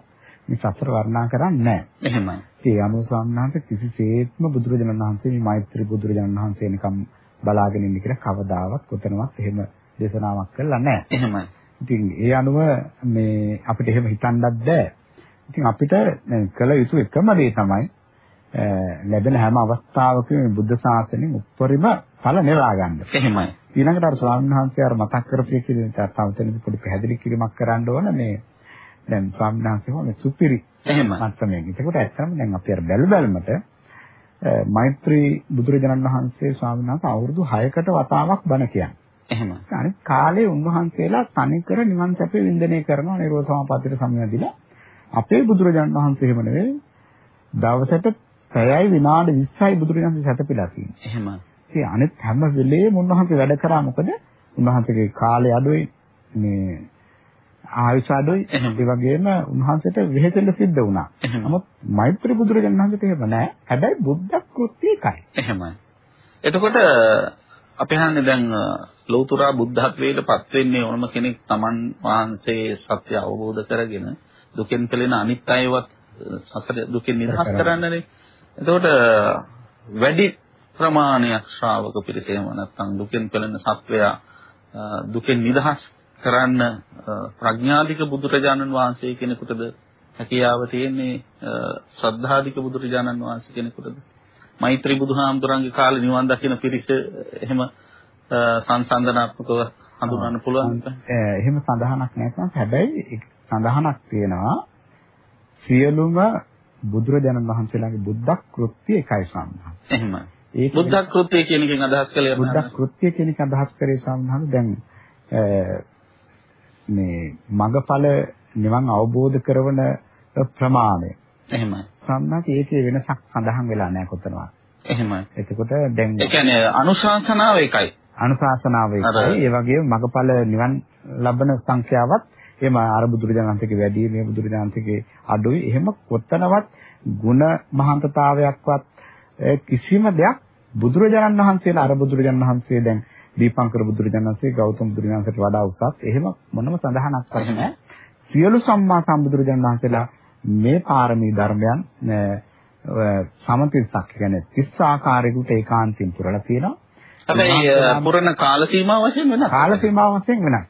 Speaker 2: මේ සතර වර්ණනා කරන්නේ නැහැ.
Speaker 1: එහෙමයි.
Speaker 2: ඒ අනුව සාමනාන්ත කිසිසේත්ම බුදුරජාණන් වහන්සේ මේ මෛත්‍රී බුදුරජාණන් වහන්සේ නිකම් බලාගෙන ඉන්න කියලා කවදාවත් කොතනවත් එහෙම දේශනාවක් කළා නැහැ.
Speaker 1: එහෙමයි.
Speaker 2: ඉතින් ඒ අනුව මේ අපිට එහෙම හිතන්නත් බෑ. ඉතින් අපිට කළ යුතු එකම දේ තමයි ලැබෙන හැම අවස්ථාවකම බුද්ධ ශාසනයෙන් උප්පරිම ඵල නෙලා ගන්න.
Speaker 1: එහෙමයි.
Speaker 2: ඊළඟට අර ස්වාමීන් වහන්සේ අර මතක් කරපු එක විදිහට තවතෙනි පොඩි පැහැදිලි කිරීමක් කරන්න ඕන මේ දැන් ස්වාමීන් වහන්සේ හොම සුපිරි
Speaker 1: එහෙම
Speaker 2: මට්ටමේ. ඒකට ඇත්තම දැන් අපි අර බැලු බැලමට මෛත්‍රී බුදුරජාණන් වහන්සේ ස්වාමීන් වහන්සේ අවුරුදු 6කට වතාවක් බණ කියන්නේ.
Speaker 1: එහෙම.
Speaker 2: අනිත් කාලේ උන්වහන්සේලා තනිකර නිවන් සැපේ වින්දනය කරනවා නිරෝධ සමාපත්තියට සම්බන්ධිලා. අපේ බුදුරජාණන් වහන්සේ එහෙම නෙවෙයි දවසට පැයයි විනාඩි 20යි බුදුරජාණන් සැතපීලා තියෙනවා.
Speaker 1: එහෙම.
Speaker 2: ඒ අනිත් හැම වෙලේම උන්වහන්සේ වැඩ කරා මොකද? උන්වහන්සේගේ කාලය අඩුයි මේ ආයුෂ අඩුයි. ඒ වගේම උන්වහන්සේට වෙහෙසෙන්න සිද්ධ වුණා. නමුත් මෛත්‍රී බුදුරජාණන් වහන්සේට එහෙම නැහැ. හැබැයි බුද්ධ කෘත්‍ය එකයි.
Speaker 1: එහෙමයි. එතකොට අපි හන්නේ දැන් ලෞතර බුද්ධත්වයට පත් වෙන්නේ ඕනම කෙනෙක් Taman වහන්සේ සත්‍ය අවබෝධ කරගෙන දුකෙන් පෙළෙන අනිත් අයවත් සසර දුකෙන් නිදහස් කරන්නනේ. එතකොට වැඩි ප්‍රමාණයක් ශ්‍රාවක පිරිසේම නැත්නම් දුකෙන් පෙළෙන සත්වයා දුකෙන් නිදහස් කරන්න ප්‍රඥාධික බුදුරජාණන් වහන්සේ කෙනෙකුටද හැකියාව තියෙන්නේ ශ්‍රද්ධාධික බුදුරජාණන් වහන්සේ කෙනෙකුටද? මෛත්‍රී බුදුහාමුදුරන්ගේ කාලේ නිවන් දකින පිරිස එහෙම සංසන්දනාත්මකව හඳුනන්න පුළුවන්
Speaker 2: එහෙම සඳහනක් නැහැ හැබැයි සඳහනක් තියෙනවා. සියලුම බුදුරජාණන් වහන්සේලාගේ බුද්ධ කෘත්‍ය එකයි සම්හා.
Speaker 1: එහෙමයි. ඒ බුද්ධ කෘත්‍ය කියන එකෙන් අදහස් කළේ
Speaker 2: බුද්ධ කෘත්‍ය කියන එක අදහස් කරේ සම්හා දැන් මේ මගඵල නිවන් අවබෝධ කරන ප්‍රමාණය.
Speaker 1: එහෙමයි.
Speaker 2: සම්මාත් ඒකේ වෙනසක් සඳහන් වෙලා නැහැ කොතනවත්.
Speaker 1: එහෙමයි.
Speaker 2: එතකොට දැන්
Speaker 1: ඒ කියන්නේ අනුශාසනාව එකයි.
Speaker 2: අනුශාසනාව එකයි. ඒ වගේම මගඵල නිවන් ලබන සංඛ්‍යාවත් එහෙම අර බුදුරජාණන්තගේ වැඩි මේ බුදුරජාණන්තගේ අඩුයි. එහෙම කොතනවත් ಗುಣ මහාන්තතාවයක්වත් කිසිම දෙයක් බුදුරජාණන් වහන්සේලා අර බුදුරජාණන් වහන්සේ දැන් දීපංකර බුදුරජාණන් වහන්සේ ගෞතම බුදුරජාණන්සේට වඩා උසස් එහෙම මොනම සඳහනක් නැහැ. සියලු සම්මා සම්බුදුරජාණන් වහන්සේලා මේ පාරමී ධර්මයන් සමතිස්සක් කියන්නේ 30 ආකාරයකට ඒකාන්තින් පුරලා තියෙනවා.
Speaker 1: හැබැයි පුරණ කාල සීමාව වශයෙන් වෙනස්.
Speaker 2: කාල සීමාව වශයෙන් වෙනස්.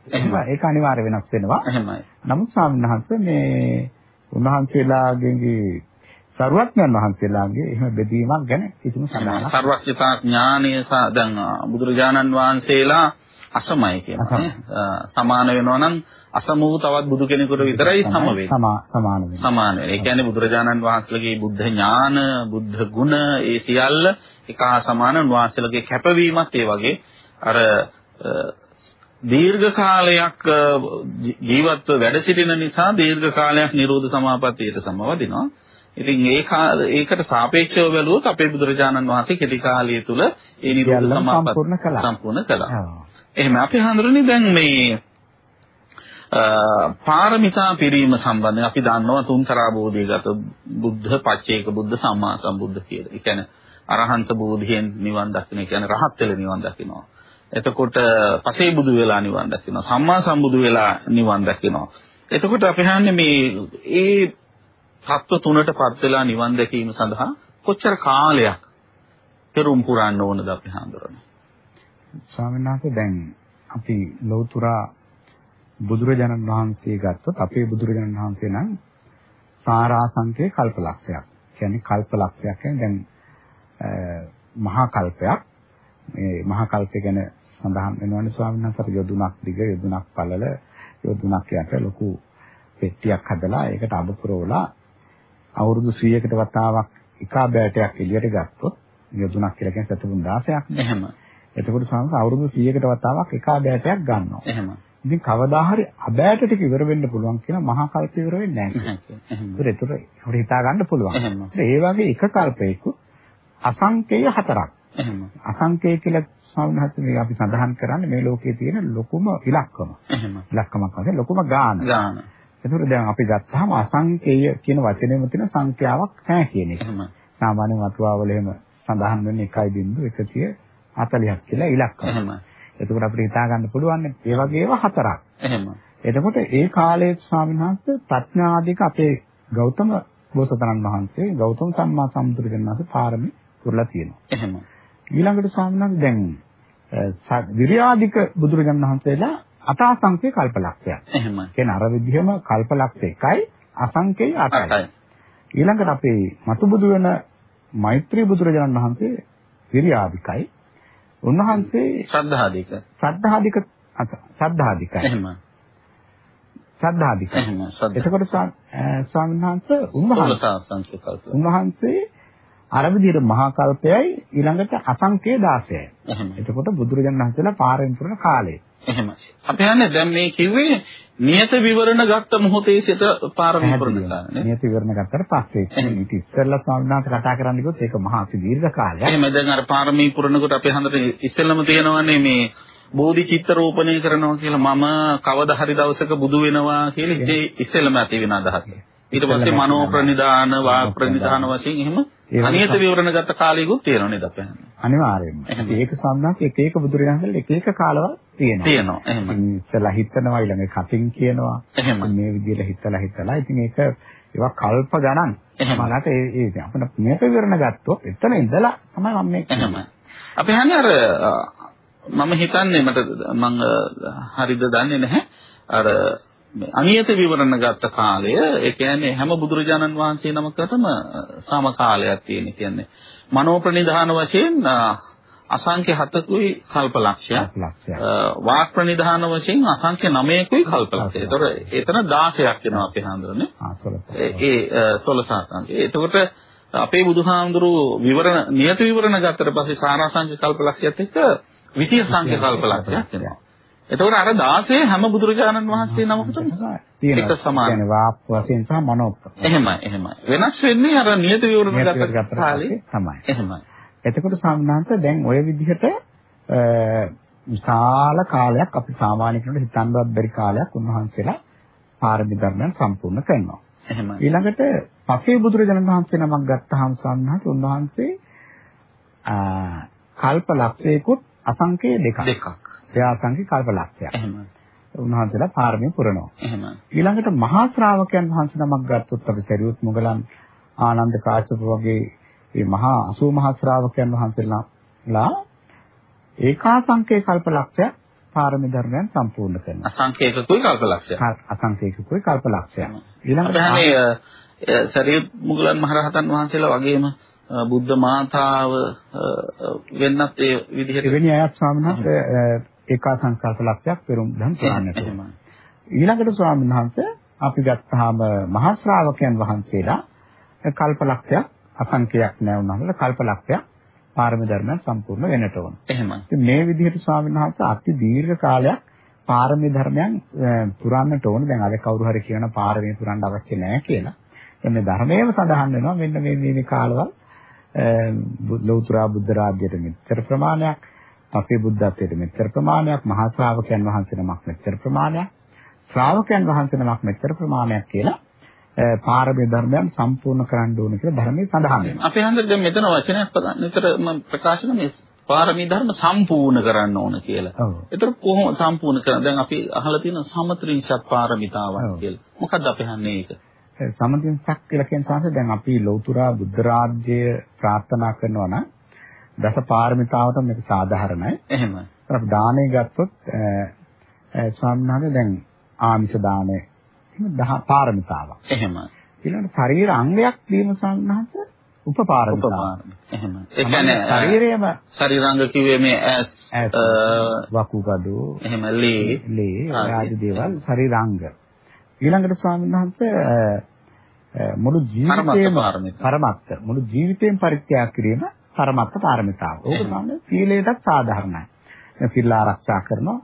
Speaker 2: ඒක අනිවාර්ය වෙනස් වෙනවා.
Speaker 1: එහෙමයි.
Speaker 2: නමුත් ස්වාමීන් වහන්සේ මේ උන්වහන්සේලාගේ සරුවත්යන් වහන්සේලාගේ එහෙම බෙදීමක් ගැන කිසිම සඳහනක්
Speaker 1: සර්වඥතා ඥානය දැන් බුදුරජාණන් වහන්සේලා අසමයි කියනවා සමාන වෙනවා නම් අසම වූ තවත් බුදු කෙනෙකුට විතරයි සම වෙන්නේ.
Speaker 2: සමාන වෙන්නේ.
Speaker 1: සමාන වෙන්නේ. ඒ කියන්නේ බුදුරජාණන් වහන්සේලගේ බුද්ධ ඥාන, බුද්ධ ගුණ ඒ සියල්ල එක හා සමාන වහන්සේලගේ කැපවීමත් ඒ වගේ අර දීර්ඝ කාලයක් ජීවත්ව වැඩ සිටින නිසා දීර්ඝ කාලයක් නිරෝධ සමාපත්තියට සමවදිනවා. ඉතින් ඒ ඒකට සාපේක්ෂව බැලුවොත් අපේ බුදුරජාණන් වහන්සේ කෙටි කාලය තුල ඒ නිරෝධ සමාපත්තිය සම්පූර්ණ කළා. එහෙම අපි හඳුරන්නේ දැන් මේ පාරමිතා පිරීම සම්බන්ධයෙන් අපි දන්නවා තුන්තරා බෝධිගත බුද්ධ පච්චේක බුද්ධ සම්මා සම්බුද්ධ කියලා. ඒ කියන්නේ අරහන්ත බෝධියෙන් නිවන් දකින්න කියන්නේ රහත් වෙලා නිවන් දකින්නවා. එතකොට පසේ බුදු වෙලා නිවන් දකින්නවා. සම්මා සම්බුදු වෙලා නිවන් දකින්නවා. එතකොට අපි හන්නේ මේ ඒ තත්ත්ව තුනටපත් වෙලා නිවන් දැකීම සඳහා කොච්චර කාලයක් පෙරම් පුරන්න ඕනද අපි හඳුරන්නේ?
Speaker 2: ස්වාමීන් වහන්සේ දැන් අපි ලෞතුරා බුදුරජාණන් වහන්සේ ගත්තොත් අපේ බුදුරජාණන් වහන්සේ නම් සාරාංශකේ කල්පලක්ෂයක්. කියන්නේ කල්පලක්ෂයක් කියන්නේ දැන් මහා කල්පයක්. මේ මහා කල්පය ගැන සඳහන් වෙනවනේ ස්වාමීන් වහන්සේ යොදුනක් දිග යොදුනක් පළල යොදුනක් යට ලොකු පෙට්ටියක් හදලා ඒකට අබ පුරවලා අවුරුදු 100කට වතාවක් එක බෑටයක් එළියට ගත්තොත් යොදුනක් කියලා කියන්නේ සතුන් 16ක් නේ.
Speaker 1: එහෙම.
Speaker 2: එතකොට සමහර අවුරුදු 100කට වතාවක් එක බෑටයක් ගන්නවා.
Speaker 1: එහෙම.
Speaker 2: ඉතින් කවදා හරි අබෑට ටික ඉවර වෙන්න පුළුවන් කියලා මහා කල්ප ඉවර වෙන්නේ නැහැ. එහෙම. ඒකට ඒකට හිතා ගන්න පුළුවන්. ඒ වගේ එක කල්පයක අසංකේය හතරක්.
Speaker 1: එහෙම.
Speaker 2: අසංකේය කියලා සාමාන්‍යයෙන් මේ අපි සඳහන් කරන්නේ මේ ලෝකයේ තියෙන ලොකුම ඉලක්කම.
Speaker 1: එහෙම.
Speaker 2: ඉලක්කමක් වශයෙන් ලොකුම ගාන.
Speaker 1: ගාන.
Speaker 2: ඒකට දැන් අපි ගත්තාම අසංකේය කියන වචනේම තියෙන සංඛ්‍යාවක් නැහැ කියන එක. සාමාන්‍ය වතුවාවල එහෙම සඳහන් වෙන්නේ 1.140ක් කියලා ඉලක්කම. එතකොට අපිට හිතා ගන්න පුළුවන් ඒ වගේම හතරක්.
Speaker 1: එහෙම.
Speaker 2: එතකොට ඒ කාලයේ ස්වාමීන් වහන්සේ ප්‍රඥාදික අපේ ගෞතම බෝසතාණන් වහන්සේ ගෞතම සම්මා සම්බුදුරජාණන් වහන්සේ පාරමී පුරලා තියෙනවා.
Speaker 1: එහෙම.
Speaker 2: ඊළඟට ස්වාමීන් වහන්සේ දැන් විරියාදික බුදුරජාණන් වහන්සේලා අතාසංඛ්‍ය කල්පලක්ෂයක්.
Speaker 1: එහෙම.
Speaker 2: කියන අර විදිහම කල්පලක්ෂ එකයි අසංඛ්‍යයි 8යි. ඊළඟට අපේ මතුබුදු වෙන මෛත්‍රී බුදුරජාණන් වහන්සේ විරියාදිකයි. උන්වහන්සේ
Speaker 1: ශ්‍රද්ධාදික.
Speaker 2: ශ්‍රද්ධාදික ශ්‍රද්ධාදිකයි.
Speaker 1: එහෙම.
Speaker 2: ශ්‍රද්ධාදිකයි.
Speaker 1: එහෙම.
Speaker 2: එතකොට ස්වාමීන් වහන්සේ උන්වහන්සේ උන්වහන්සේ අර විදිහට මහා කල්පයයි ඊළඟට අසංකේ 16යි.
Speaker 1: එහෙම.
Speaker 2: එතකොට බුදුරජාණන් වහන්සේලා පාරෙන් පුරන කාලය.
Speaker 1: එහෙම. අපි හන්නේ දැන් මේ කිව්වේ නියත විවරණ ගත්ත මොහොතේ සිට පාරමී පුරන කාලේ.
Speaker 2: නියත විවරණ ගත්තට පස්සේ ඊට ඉස්සෙල්ලා ස්වාමීන් වහන්සේ කතා කරන්න ගියොත් ඒක මහා දීර්ඝ කාලයක්.
Speaker 1: එහෙම දැන් අර පාරමී පුරනකොට අපේ හන්දට ඉස්සෙල්ලම තියෙනවනේ මේ බෝධි චිත්ත රෝපණය කරනවා කියලා මම කවදා හරි දවසක බුදු වෙනවා කියලා ඉතින් ඉස්සෙල්ලම ඇති වෙන අදහස. ඊට පස්සේ මනෝ ප්‍රනිදාන වාග් ප්‍රනිදාන වශයෙන් එහෙම අනියත විවරණ ගත්ත කාලයකුත් තියෙනවා නේද අපේ.
Speaker 2: අනිවාර්යයෙන්ම. ඒක සම්බන්ධ එක එක බුදුරජාණන්සේලා එක එක කාලවල තියෙනවා.
Speaker 1: තියෙනවා. එහෙම.
Speaker 2: ඉස්සලා හිතනවා ඊළඟ කටින් කියනවා.
Speaker 1: එහෙම.
Speaker 2: මේ විදිහට හිතලා හිතලා ඉතින් ඒක ඒවා කල්ප ගණන්. මලට ඒ ඒ අපිට මේක විවරණ ගත්තොත් එතන ඉඳලා තමයි මම මේ
Speaker 1: කියන්නේ. අපි හන්නේ අර මම හිතන්නේ මට මම හරිද දන්නේ නැහැ. අර අනියත විවරණ ගත්ත කාලය ඒ කියන්නේ හැම බුදුරජාණන් වහන්සේ නමකටම සම කාලයක් තියෙන කියන්නේ මනෝ ප්‍රනිධාන වශයෙන් අසංඛ්‍ය 7කුයි කල්පලක්ෂයක් වාක් ප්‍රනිධාන වශයෙන් අසංඛ්‍ය 9කුයි කල්පලක්ෂය. ඒතර එතන 16ක් වෙනවා අපි හඳුරන්නේ. ඒ 16 සංඛ්‍ය. එතකොට අපේ බුදුහාමුදුරුවෝ විවරණ නියත විවරණ ගත්තට පස්සේ සාරාංශ කල්පලක්ෂයත් එක්ක විශේෂ සංඛ්‍ය කල්පලක්ෂයක් වෙනවා. එතකොට අර 16 හැම බුදුරජාණන් වහන්සේ නමකටම.
Speaker 2: ඒක සමාන. කියන්නේ වාප් වශයෙන් සහ මනෝ.
Speaker 1: එහෙමයි එහෙමයි. වෙනස් වෙන්නේ අර නියත විවරණ ගත්ත කාලේ
Speaker 2: තමයි.
Speaker 1: එහෙමයි.
Speaker 2: එතකොට සම්මාන්ත දැන් ওই විදිහට විශාල කාලයක් අපි සාමාන්‍ය කෙනෙකුට හිතන්නවත් බැරි කාලයක් උන්වහන්සේලා පාරමී ධර්මයන් සම්පූර්ණ කරනවා.
Speaker 1: එහෙමයි.
Speaker 2: ඊළඟට පසේ බුදුරජාණන් වහන්සේ නමක් ගත්තාම සම්මාන්ත උන්වහන්සේ කල්ප ලක්ෂයකුත් අසංකේ දෙකක්.
Speaker 1: දෙකක්.
Speaker 2: ත්‍යාසංඛ්‍ය කල්පලක්ෂයක්.
Speaker 1: එහෙම.
Speaker 2: උන්වහන්සේලා පාරමී පුරනවා.
Speaker 1: එහෙම.
Speaker 2: ඊළඟට මහා ශ්‍රාවකයන් වහන්සේ නමක් ගත්තොත් අපි සරියුත් මුගලන් ආනන්ද කාශ්‍යප වගේ මේ මහා 80 මහා ශ්‍රාවකයන් වහන්සේලා ඒකාසංඛ්‍ය කල්පලක්ෂයක් පාරමී ධර්මයන් සම්පූර්ණ කරනවා.
Speaker 1: අසංඛ්‍යකකුයි කල්පලක්ෂයක්.
Speaker 2: අසංඛ්‍යකකුයි කල්පලක්ෂයක්.
Speaker 1: ඊළඟට සරියුත් මුගලන් මහරහතන් වහන්සේලා වගේම බුද්ධ මාතාව වෙන්නත් ඒ විදිහට
Speaker 2: එවැනි අයත් ස්වාමීන් වහන්සේ ඒකා සංකල්ප ලක්ෂයක් පෙරම් දන් කරන්නට ඕන. ඊළඟට ස්වාමීන් වහන්සේ අපි ගත්තාම මහා ශ්‍රාවකයන් වහන්සේලා කල්පලක්ෂයක් අසංඛ්‍යයක් නැවුනහම කල්පලක්ෂයක් පාරමී ධර්මයන් සම්පූර්ණ වෙන්නට ඕන.
Speaker 1: එහෙමයි.
Speaker 2: ඉතින් මේ විදිහට ස්වාමීන් වහන්සේ අති දීර්ඝ කාලයක් පාරමී ධර්මයන් පුරන්නට ඕන. දැන් අද කවුරු හරි කියන පාරමී පුරන්න අවශ්‍ය නැහැ කියලා. එන්නේ ධර්මයේම සඳහන් වෙනවා මෙන්න මේ මේ කාලවල ලෞතර බුද්ධ රාජ්‍යයට මෙච්චර ප්‍රමාණයක්, පසේ බුද්ධත්වයට මෙච්චර ප්‍රමාණයක්, මහා ශ්‍රාවකයන් වහන්සේ නමක් මෙච්චර ප්‍රමාණයක්, ශ්‍රාවකයන් වහන්සේ නමක් මෙච්චර ප්‍රමාණයක් කියලා පාරමී ධර්මයන් සම්පූර්ණ කරන්න ඕන කියලා ධර්මයේ සඳහන් වෙනවා.
Speaker 1: අපේ හන්දර දැන් මෙතන වචනයක් නිතර මම ප්‍රකාශ කරන මේ පාරමී ධර්ම සම්පූර්ණ කරන්න ඕන කියලා. ඒතර කොහොම සම්පූර්ණ කරන්නේ? දැන් අපි අහලා තියෙන සමත්‍රිංශත් පාරමිතාවක් කියලා. මොකද්ද අපි අහන්නේ ඒක?
Speaker 2: සමතින්සක් කියලා කියන සංසය දැන් අපි ලෞතුරා බුද්ධ රාජ්‍ය ප්‍රාර්ථනා කරනවා නම් දස පාරමිතාවට මේක සාධාරණයි.
Speaker 1: එහෙමයි.
Speaker 2: අපි දාණය ගත්තොත් ස්වාමීන් දැන් ආමිෂ දාණය එහෙම දහ පාරමිතාවක්.
Speaker 1: එහෙමයි.
Speaker 2: ඊළඟට ශරීර අංගයක් දීම සම්හත උපපාරමිතාව.
Speaker 1: එහෙම. ඒ කියන්නේ
Speaker 2: ශරීරයම
Speaker 1: ශරීරාංග කිව්වේ මේ ඇස්
Speaker 2: වකුගඩු
Speaker 1: එහෙම ලේ
Speaker 2: ලේ ආදී දේවල් ශරීරාංග. ඊළඟට ස්වාමීන් වහන්සේ මුළු ජීවිතේම පරමත්ත මුළු ජීවිතේම පරිත්‍යාග කිරීම පරමත්ත පාරමිතාව. ඕක තමයි සීලයටත් සාධාරණයි. සිල් ආරක්ෂා කරනවා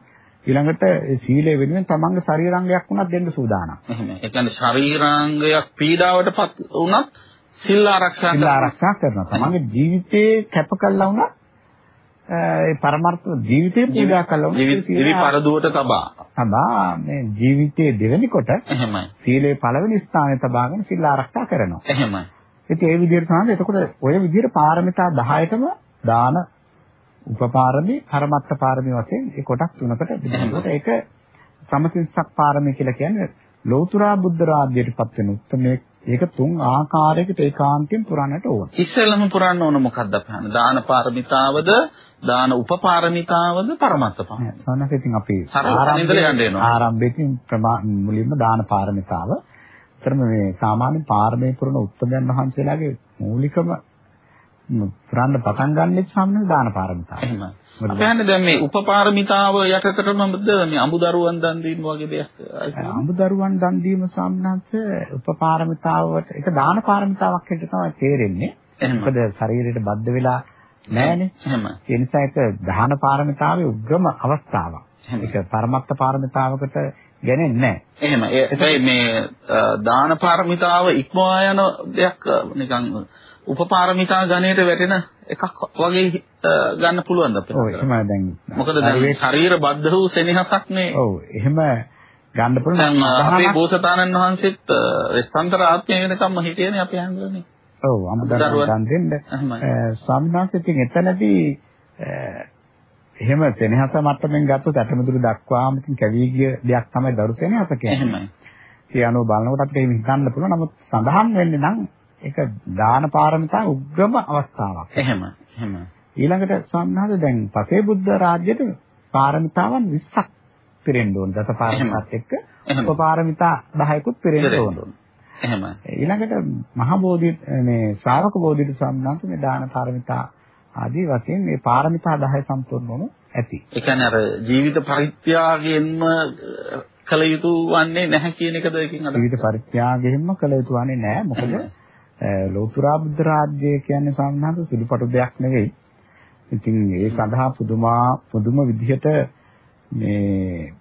Speaker 2: ඊළඟට සීලය වෙනුවෙන් තමන්ගේ ශරීරාංගයක් වුණත් දෙන්න සූදානම්.
Speaker 1: එහෙම. ඒ කියන්නේ ශරීරාංගයක් පීඩාවටපත් වුණත් සිල් ආරක්ෂා
Speaker 2: සිල් ආරක්ෂා කරනවා. තමන්ගේ ජීවිතේ කැප කළා වුණා ඒ පරමාර්ථ ජීවිතේ පූජා කළා වුණා.
Speaker 1: ජීවිත පරදුවට තබා.
Speaker 2: තබා මේ ජීවිතයේ දෙවෙනි කොට
Speaker 1: එහෙමයි.
Speaker 2: සීලේ පළවෙනි ස්ථානයේ තබාගෙන සිල් ආරක්ෂා කරනවා.
Speaker 1: එහෙමයි.
Speaker 2: ඉතින් ඒ විදිහට තමයි එතකොට ඔය විදිහට පාරමිතා 10ටම දාන උපපාරමී පරමත්ත පාරමී වශයෙන් ඒ කොටස් තුනකට බෙදෙනවා. ඒක සමතිස්සක් පාරමී කියලා කියන්නේ ලෞතුරා බුද්ධ රාජ්‍යයටපත් වෙන උත්මේ ඒක තුන් ආකාරයකට ඒකාන්තයෙන් පුරන්නට ඕන.
Speaker 1: ඉස්සෙල්ලම පුරන්න ඕන මොකක්ද අපහන? දාන පාරමිතාවද, දාන උපපාරමිතාවද, පරමත්ත පාරමිතාවද?
Speaker 2: සන්නක ඉතින් අපි
Speaker 1: ආරම්භයේදී
Speaker 2: මුලින්ම දාන පාරමිතාව. ඊතරම මේ සාමාන්‍ය පාරමී පුරන උත්තරයන් වහන්සේලාගේ මූලිකම පුරන්න පටන් ගන්නෙත් සාමාන්‍ය දාන පාරමිතාව.
Speaker 1: එහෙමයි. අපි හන්නේ දැන් මේ උපපාරමිතාව යටතටමද මේ අමුදරුවන් දන් දීම වගේ දෙයක්
Speaker 2: අමුදරුවන් දන් දීම සම්මත උපපාරමිතාවට ඒක දාන පාරමිතාවක් හැටියට තමයි තේරෙන්නේ. මොකද ශරීරයට බද්ධ වෙලා නැහැනේ.
Speaker 1: එහෙම.
Speaker 2: ඒ නිසා ඒක දාන පාරමිතාවේ උග්‍රම අවස්ථාවක්. ඒක පරමත්ත පාරමිතාවකට ගන්නේ නැහැ.
Speaker 1: එහෙම. ඒ මේ දාන පාරමිතාව ඉක්මවා යන දෙයක් නිකන් උපපාරමිතා ගණයට වැටෙන එකක් වගේ ගන්න පුළුවන්ද අපිට?
Speaker 2: ඔව් එහෙම දැන්.
Speaker 1: මොකද දැන් ශරීර බද්ධ වූ සෙනෙහසක් නේ.
Speaker 2: ඔව් එහෙම ගන්න පුළුවන්.
Speaker 1: දැන් අපේ බෝසතාණන් වහන්සේත් රෙස්තන්තර ආත්මය වෙනකම්ම හිටියනේ අපි හංගන්නේ.
Speaker 2: ඔව් අමුදරුවන් දන් දෙන්න. ස්වාමීන් වහන්සේ ඉතින් එතනදී එහෙම සෙනෙහස මට්ටමින් ගත්තොත් අටමදුරු දක්වාම කැවි ගිය දෙයක් තමයි දරු සෙනෙහස කියන්නේ. ඒ අනුව බලනකොට අපිට එහෙම හිතන්න පුළුවන්. නමුත් සඳහන් වෙන්නේ නම් ඒක දාන පාරමිතා උග්‍රම අවස්ථාවක්.
Speaker 1: එහෙම. එහෙම.
Speaker 2: ඊළඟට සම්හාද දැන් පසේ බුද්ධ රාජ්‍යයට පාරමිතාවන් 20ක් පිරෙන්න ඕන. දස පාරමිතාත් එක්ක උපපාරමිතා 10කුත් පිරෙන්න ඕන.
Speaker 1: එහෙම.
Speaker 2: ඊළඟට මහ බෝධි මේ ශ්‍රාවක බෝධිට සම්බන්ධ මේ දාන පාරමිතා ආදී වශයෙන් මේ පාරමිතා 10 සම්පූර්ණ වුණු ඇති.
Speaker 1: ඒ කියන්නේ අර ජීවිත පරිත්‍යාගයෙන්ම කළ යුතු වන්නේ නැහැ කියන එකද එකකින් අදහස්.
Speaker 2: ජීවිත පරිත්‍යාගයෙන්ම කළ යුතු වන්නේ නැහැ. මොකද ලෝතුරා බුද්ධ රාජ්‍යය කියන්නේ සාමාන්‍යයෙන් සුළුපටු දෙයක් නෙවෙයි. ඉතින් ඒ සඳහා පුදුමා පුදුම විදිහට මේ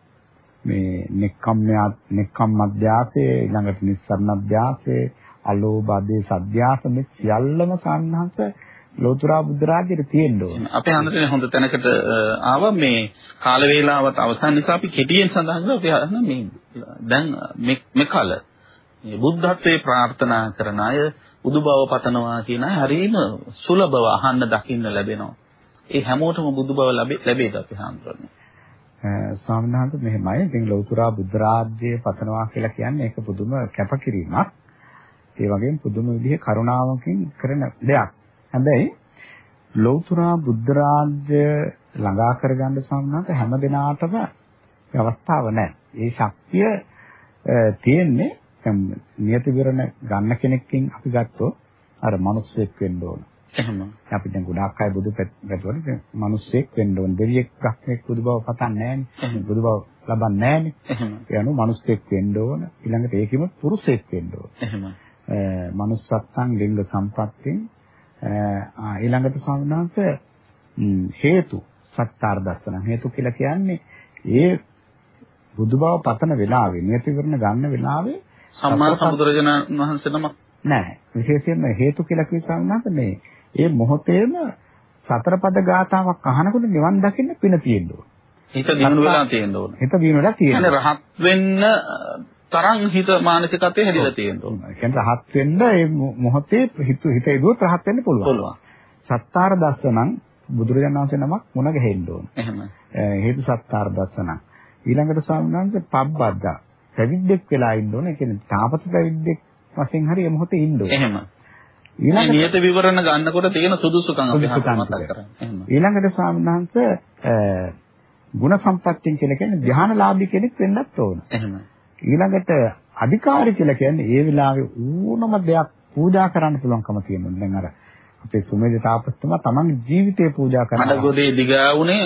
Speaker 2: මේ නෙක්ඛම්මයක් නෙක්ඛම් අධ්‍යාසයේ ඊළඟට නිස්සරණ අධ්‍යාසයේ අලෝභ ආදී සද්ධාස මේ සියල්ලම සාන්නහස ලෝතුරා බුද්ධ රාජ්‍යයේ තියෙන්න ඕන.
Speaker 1: අපේ හන්දරේ හොඳ තැනකට ආවා මේ කාල වේලාවත් අවසන් නිසා අපි කෙටියෙන් සඳහන් කරලා අපි අහන මේ දැන් මේ කල මේ බුද්ධත්වයේ ප්‍රාර්ථනා කරන අය බුදු බව පතනවා කියන අය හරියම සුලභව අහන්න දකින්න ලැබෙනවා. ඒ හැමෝටම බුදු බව ලැබෙයිද අපි හඳුනන්නේ.
Speaker 2: ස්වාමීන් මෙහෙමයි. ඉතින් ලෞතුරා බුද්ධ රාජ්‍යය පතනවා කියලා කියන්නේ ඒක පුදුම කැපකිරීමක්. ඒ වගේම පුදුම විදිහේ කරුණාවකින් කරන දෙයක්. හැබැයි ලෞතුරා බුද්ධ රාජ්‍ය ළඟා කරගන්න සම්මත හැම දිනාටම අවස්ථාව නැහැ. ඒ ශක්තිය තියෙන්නේ නියත විවරණ ගන්න කෙනෙක්ගෙන් අපි ගත්තොත් අර මිනිස්සෙක් වෙන්න ඕන.
Speaker 1: එහෙම.
Speaker 2: අපි දැන් ගොඩාක් අය බුදු පැතුවට මිනිස්සෙක් වෙන්න ඕන. දෙවියෙක් ගහක් බුදු බව පතන්නේ නැහැ බුදු බව ලබන්නේ නැහැනේ.
Speaker 1: එහෙම.
Speaker 2: ඒ අනුව මිනිස්සෙක් වෙන්න ඕන. ඊළඟට ඒකෙම පුරුෂයෙක් වෙන්න ඕන.
Speaker 1: එහෙම.
Speaker 2: මනුස්සත්යන් ලිංග සම්පත්තියෙන් ඊළඟට සම්බන්ධ හේතු සත්‍යාර දර්ශන හේතු කියලා කියන්නේ ඒ බුදු බව පතන වෙලාවේ නියති කරන ගන්න වෙලාවේ
Speaker 1: සම්මා සම්බුදුරජාණන් වහන්සේ නමක්
Speaker 2: නෑ විශේෂයෙන්ම හේතු කියලා කියසන්නත් මේ ඒ මොහොතේම සතර පද ගාතාවක් අහනකොට නිවන් දකින්න පින තියෙන්න ඕන.
Speaker 1: හිත දිනු වෙලා තියෙන්න ඕන.
Speaker 2: හිත දිනු වෙලා තියෙන්න.
Speaker 1: රහත් වෙන්න තරම් හිත මානසිකත්වයේ හැදිලා තියෙන්න ඕන.
Speaker 2: ඒ කියන්නේ රහත් වෙන්න ඒ මොහොතේ හිත හිත යදුවොත් රහත් වෙන්න පුළුවන්.
Speaker 1: පුළුවන්.
Speaker 2: සත්තාර දස්සනම් බුදුරජාණන් වහන්සේ නමක් මුණ ගැහෙන්න ඕන.
Speaker 1: එහෙම.
Speaker 2: හේතු සත්තාර දස්සනම්. ඊළඟට ස්වාමීන් පබ්බද්දා පැවිද්දෙක් වෙලා ඉන්න ඕනේ. ඒ කියන්නේ තාපස පැවිද්දෙක් වශයෙන් හරි මේ මොහොතේ ඉන්න ඕනේ.
Speaker 1: එහෙම. ඊළඟට නියත විවරණ ගන්නකොට තියෙන සුදුසුකම් අපි
Speaker 2: මතක් කරන්නේ. ඊළඟට ස්වාමීන් වහන්සේ ගුණ සම්පත්තිය කියලා කියන්නේ ධානලාභී කෙනෙක් වෙන්නත් ඕන.
Speaker 1: එහෙම.
Speaker 2: ඊළඟට අධිකාරී කියලා කියන්නේ ඒ වෙලාවේ ඕනම දෙයක් පූජා කරන්න පුළුවන්කම තියෙනවා. දැන් අර අපේ සුමේද තාපස්තුමා තමන්ගේ ජීවිතේ පූජා කරනවා.
Speaker 1: අඩගොඩේ දිගාවුනේ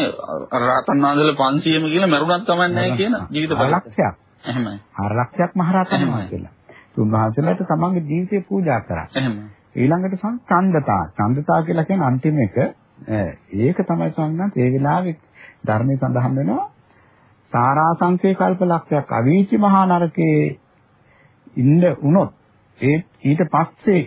Speaker 1: රහතන් වහන්සේලා 500ම කියලා මරුණත් තමයි නැහැ කියන ජීවිත
Speaker 2: ලක්ෂයක්.
Speaker 1: එහෙමයි.
Speaker 2: 4 ලක්ෂයක් මහරහතන් වහන්සේලා. තුන්වහන්සේලාට තමන්ගේ ජීවිතේ පූජා කරා.
Speaker 1: එහෙමයි.
Speaker 2: ඊළඟට සංඡන්දතා. ඡන්දතා කියලා කියන්නේ අන්තිම එක. ඒක තමයි සංඥාත් ඒ වෙලාවේ ධර්මයේ සඳහන් වෙනවා සාරාංශේ කල්ප ලක්ෂයක් අවීචි මහා නරකේ ඉන්න උනොත් ඒ ඊට පස්සේ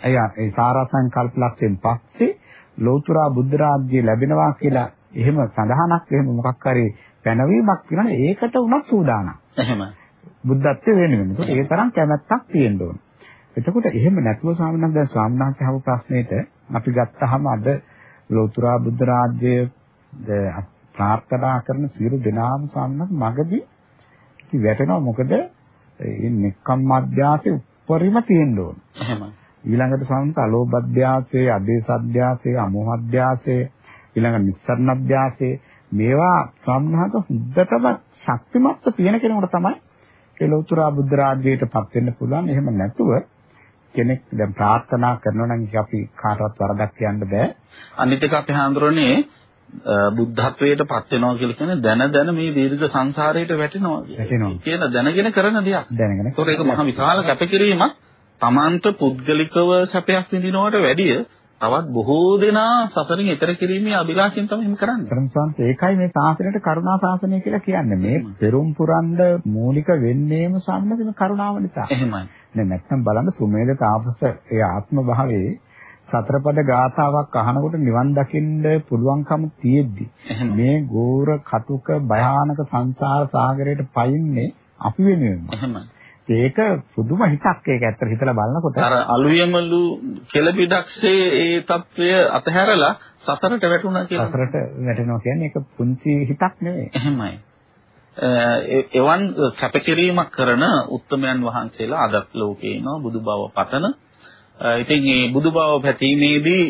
Speaker 2: අය ඒ සාරාංශ කල්ප ලක්ෂයෙන් පස්සේ ලෞතර බුද්ධ රාජ්‍ය ලැබෙනවා කියලා එහෙම සඳහනක් එහෙම මොකක් හරි පැනවීමක් කියනනේ ඒකට උනත් සූදානම්.
Speaker 1: එහෙම.
Speaker 2: බුද්ධත්වයේ වෙන්නේ. ඒක ඒ තරම් කැමැත්තක් තියෙන්න ඕන. එතකොට එහෙම නැතුව ස්වාමීන් වහන්සේ දැන් ස්වාමීන් වහන්සේ අහපු ප්‍රශ්නෙට අපි ගත්තාම අද ලෞතර බුද්ධ රාජ්‍ය ප්‍රාර්ථනා කරන සියලු දෙනාම සම්මත මගදී ඉති වැටෙනවා මොකද මේ නික්කම් මධ්‍යාසේ උපරිම තියෙන්න ඕන.
Speaker 1: එහෙමයි.
Speaker 2: ඊළඟට සම්මත අලෝභ අධ්‍යාසයේ, අදේශ අධ්‍යාසයේ, අමෝහ අධ්‍යාසයේ, ඊළඟ නිස්සරණ අධ්‍යාසයේ මේවා සම්හත හුද්දටම ශක්තිමත්ව තියෙන කෙනෙකුට තමයි ඒ ලෞතර බුද්ධ රාජ්‍යයටපත් වෙන්න පුළුවන්. එහෙම නැතුව කෙනෙක් දැන් ප්‍රාර්ථනා කරනවා නම් අපි කාටවත් වරදක් කියන්න බෑ.
Speaker 1: අනිත් එක අපි හඳුරන්නේ බුද්ධත්වයට පත් වෙනවා කියලා කියන්නේ දැන දැන මේ දීර්ඝ සංසාරයට වැටෙනවා කියන දැනගෙන කරන දෙයක්.
Speaker 2: දැනගෙන.
Speaker 1: ඒතකොට ඒක මහ විශාල කැපකිරීමක්. Tamanට පුද්ගලිකව සැපයක් විඳිනවට වැඩිය තවත් බොහෝ දෙනා සසරින් එතර කිරීමේ අභිලාෂයෙන් තමයි එහෙම කරන්නේ.
Speaker 2: කරමසන්ත ඒකයි මේ සාසනයට කරුණා සාසනය කියලා කියන්නේ. මේ පෙරම් පුරන්ඩ මූලික වෙන්නේම සම්මතන කරුණාව නිසා.
Speaker 1: එහෙමයි.
Speaker 2: දැන් නැත්තම් බලන්න සුමේද තාපස ඒ ආත්ම භාවයේ සතරපද ගාථාවක් අහනකොට නිවන් දකින්න පුළුවන්කම තියෙද්දි මේ ගෝර කටුක භයානක සංසාර සාගරයට පයින්නේ අපි වෙනුවෙන්ම. ඒක පුදුම හිතක් ඒක ඇත්තට හිතලා බලනකොට
Speaker 1: අර අලුයමලු කෙලපිඩක්සේ ඒ తත්වය අතහැරලා සතරට වැටුණා කියලා.
Speaker 2: සතරට වැටෙනවා කියන්නේ ඒක පුංචි හිතක් නෙවෙයි.
Speaker 1: එහෙමයි. එවන් කැපකිරීමක් කරන උත්තමයන් වහන්සේලා අදත් ලෝකේ ඉනවා බුදු බව පතන. ඉතින් මේ බුදු බව පැතීමේදී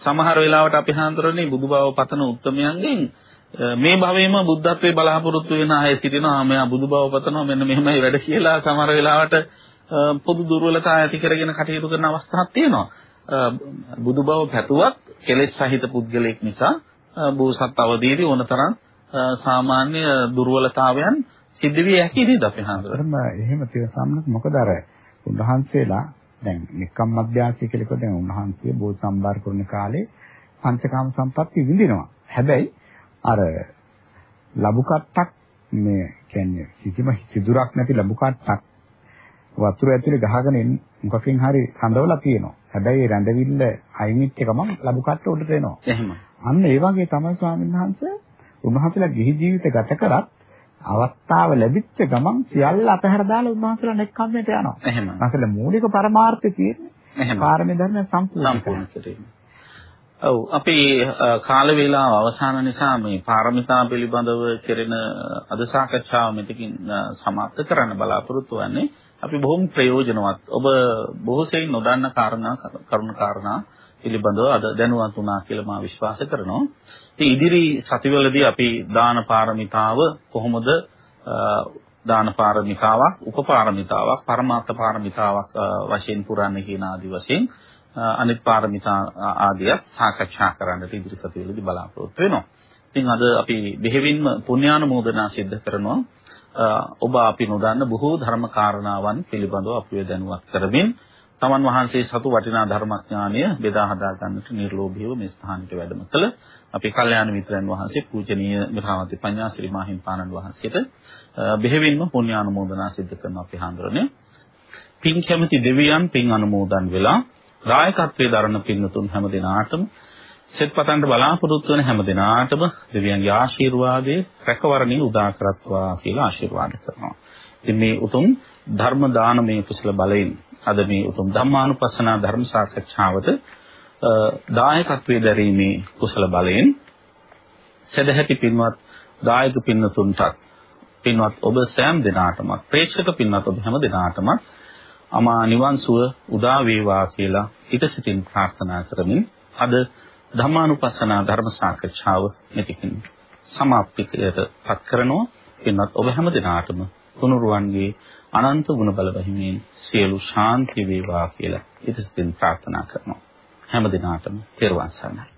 Speaker 1: සමහර වෙලාවට අපි හඳුරන්නේ බුදු බව පතන උත්තමයන්ගෙන් මේ භවයේම බුද්ධත්වයේ බලාපොරොත්තු වෙන අය සිටිනවා මෙයා බුදු බව පතනවා මෙන්න මෙහෙමයි වැඩ කියලා සමහර වෙලාවට පොදු දුර්වලතා ඇති කරගෙන කටයුතු කරන අවස්ථාවක් තියෙනවා. බුදු බව පැතුවත් කෙලෙස් සහිත පුද්ගලයෙක් නිසා බෝසත් අවදීදී ඕනතරම් සාමාන්‍ය දුර්වලතාවයන් සිද්ධ විය හැකි නේද අපි හඳුනන.
Speaker 2: එහෙම තියෙන සම්මත මොකද අර උන්වහන්සේලා දැන් නික්කම් මධ්‍යාසී කියලා කිව්ව දැන් උන්වහන්සේ බෝධි සම්භාර කරන කාලේ පංචකාම සම්පatti විඳිනවා. හැබැයි අර ලබු කට්ටක් මේ කියන්නේ කිසිම සිදුරක් නැති ලබු කට්ටක් වතුර ඇතුලේ ගහගෙන මොකකින් හරි කඳවලා තියෙනවා. හැබැයි රැඳවිල්ල අයින්ිට ගමන් ලබු කට්ට උඩට එනවා.
Speaker 1: එහෙම.
Speaker 2: අන්න ඒ වගේ තමයි ස්වාමීන් වහන්සේ උන්වහන්සේලා ගිහි ජීවිත ගත කරත් අවස්ථාව ලැබිච්ච ගමන් සියල්ල අතහැර දාලා උන්වහන්සේලා නෙක්කම්මට යනවා.
Speaker 1: එහෙම.
Speaker 2: අසල මූලික පරමාර්ථය තියෙන්නේ. පාරමී ධර්ම
Speaker 1: සම්පූර්ණ කිරීම. ඔව් අපි කාල වේලාව අවසන් නිසා මේ පාරමිතා පිළිබඳව කෙරෙන අද සාකච්ඡාව මෙතකින් සමාප්ත කරන්න බලාපොරොත්තු වෙන්නේ. අපි බොහොම ප්‍රයෝජනවත්. ඔබ බොහෝ සෙයින් නොදන්න කාරණා කරුණ කාරණා පිළිබඳව අද දැනුවත් වුණා කියලා මා විශ්වාස කරනවා. ඉතින් ඉදිරි සතිවලදී අපි දාන පාරමිතාව කොහොමද දාන පාරමිතාවක්, උපපාරමිතාවක්, පරමාර්ථ පාරමිතාවක් වශයෙන් පුරන්නේ කියන ආදි වශයෙන් අනිත් පාරමිතා ආදියත් සාකච්ඡා කරන්නට ඉදිරි සතිවලදී බලාපොරොත්තු වෙනවා. ඉතින් අද අපි බෙහෙවින්ම පුණ්‍යානුමෝදනා සිද්ධ කරනවා. ඔබ අපි නොදන්න බොහෝ ධර්ම කාරණාවන් පිළිබඳව අපිව දැනුවත් කරමින් තමන් වහන්සේ සතු වටිනා ධර්මඥානය බෙදා හදා ගන්නට නිර්ලෝභීව මේ ස්ථානෙට වැඩම කළ අපේ කල්යාණ මිත්‍රයන් වහන්සේ පූජනීය මිරාවති පඤ්ඤාසිරි මාහිම්පාණන් වහන්සේට බෙහෙවින්ම පුණ්‍යානුමෝදනා සිද්ධ කරන අපේ හාමුදුරනේ පින් කැමති දෙවියන් පින් අනුමෝදන් වෙලා දායකත්වයේ දරන පින්නතුන් හැම දිනාටම සෙත් පතන්න බලාපොරොත්තු වෙන හැම දිනාටම දෙවියන්ගේ ආශිර්වාදයේ රැකවරණය උදා කරත්වා කියලා ආශිර්වාද කරනවා. ඉතින් මේ උතුම් ධර්ම දානමය කුසල බලයෙන් අද මේ උතුම් ධම්මානුපස්සනා ධර්ම සාකච්ඡාවට දායකත්වයේ දැරීමේ කුසල බලයෙන් සදැහැති පින්වත් දායක පින්නතුන්ටත් පින්වත් ඔබ සෑම දිනාටම ප්‍රේක්ෂක පින්වත් ඔබ හැම දිනාටම අමා නිවන් සුව උදා වේවා කියලා ඊටසිතින් ප්‍රාර්ථනා කරමින් අද ධම්මානුපස්සනා ධර්ම සාකච්ඡාව මෙතකින් සමාප්තියට පත් කරනවා. පින්වත් ඔබ හැම දිනාටම තුනුරුවන්ගේ අනන්ත ගුණ බල බහිමින් සියලු ශාන්ති වේවා කියලා ඊටසිතින් ප්‍රාර්ථනා කරනවා. හැම දිනාටම තෙරුවන් සරණයි.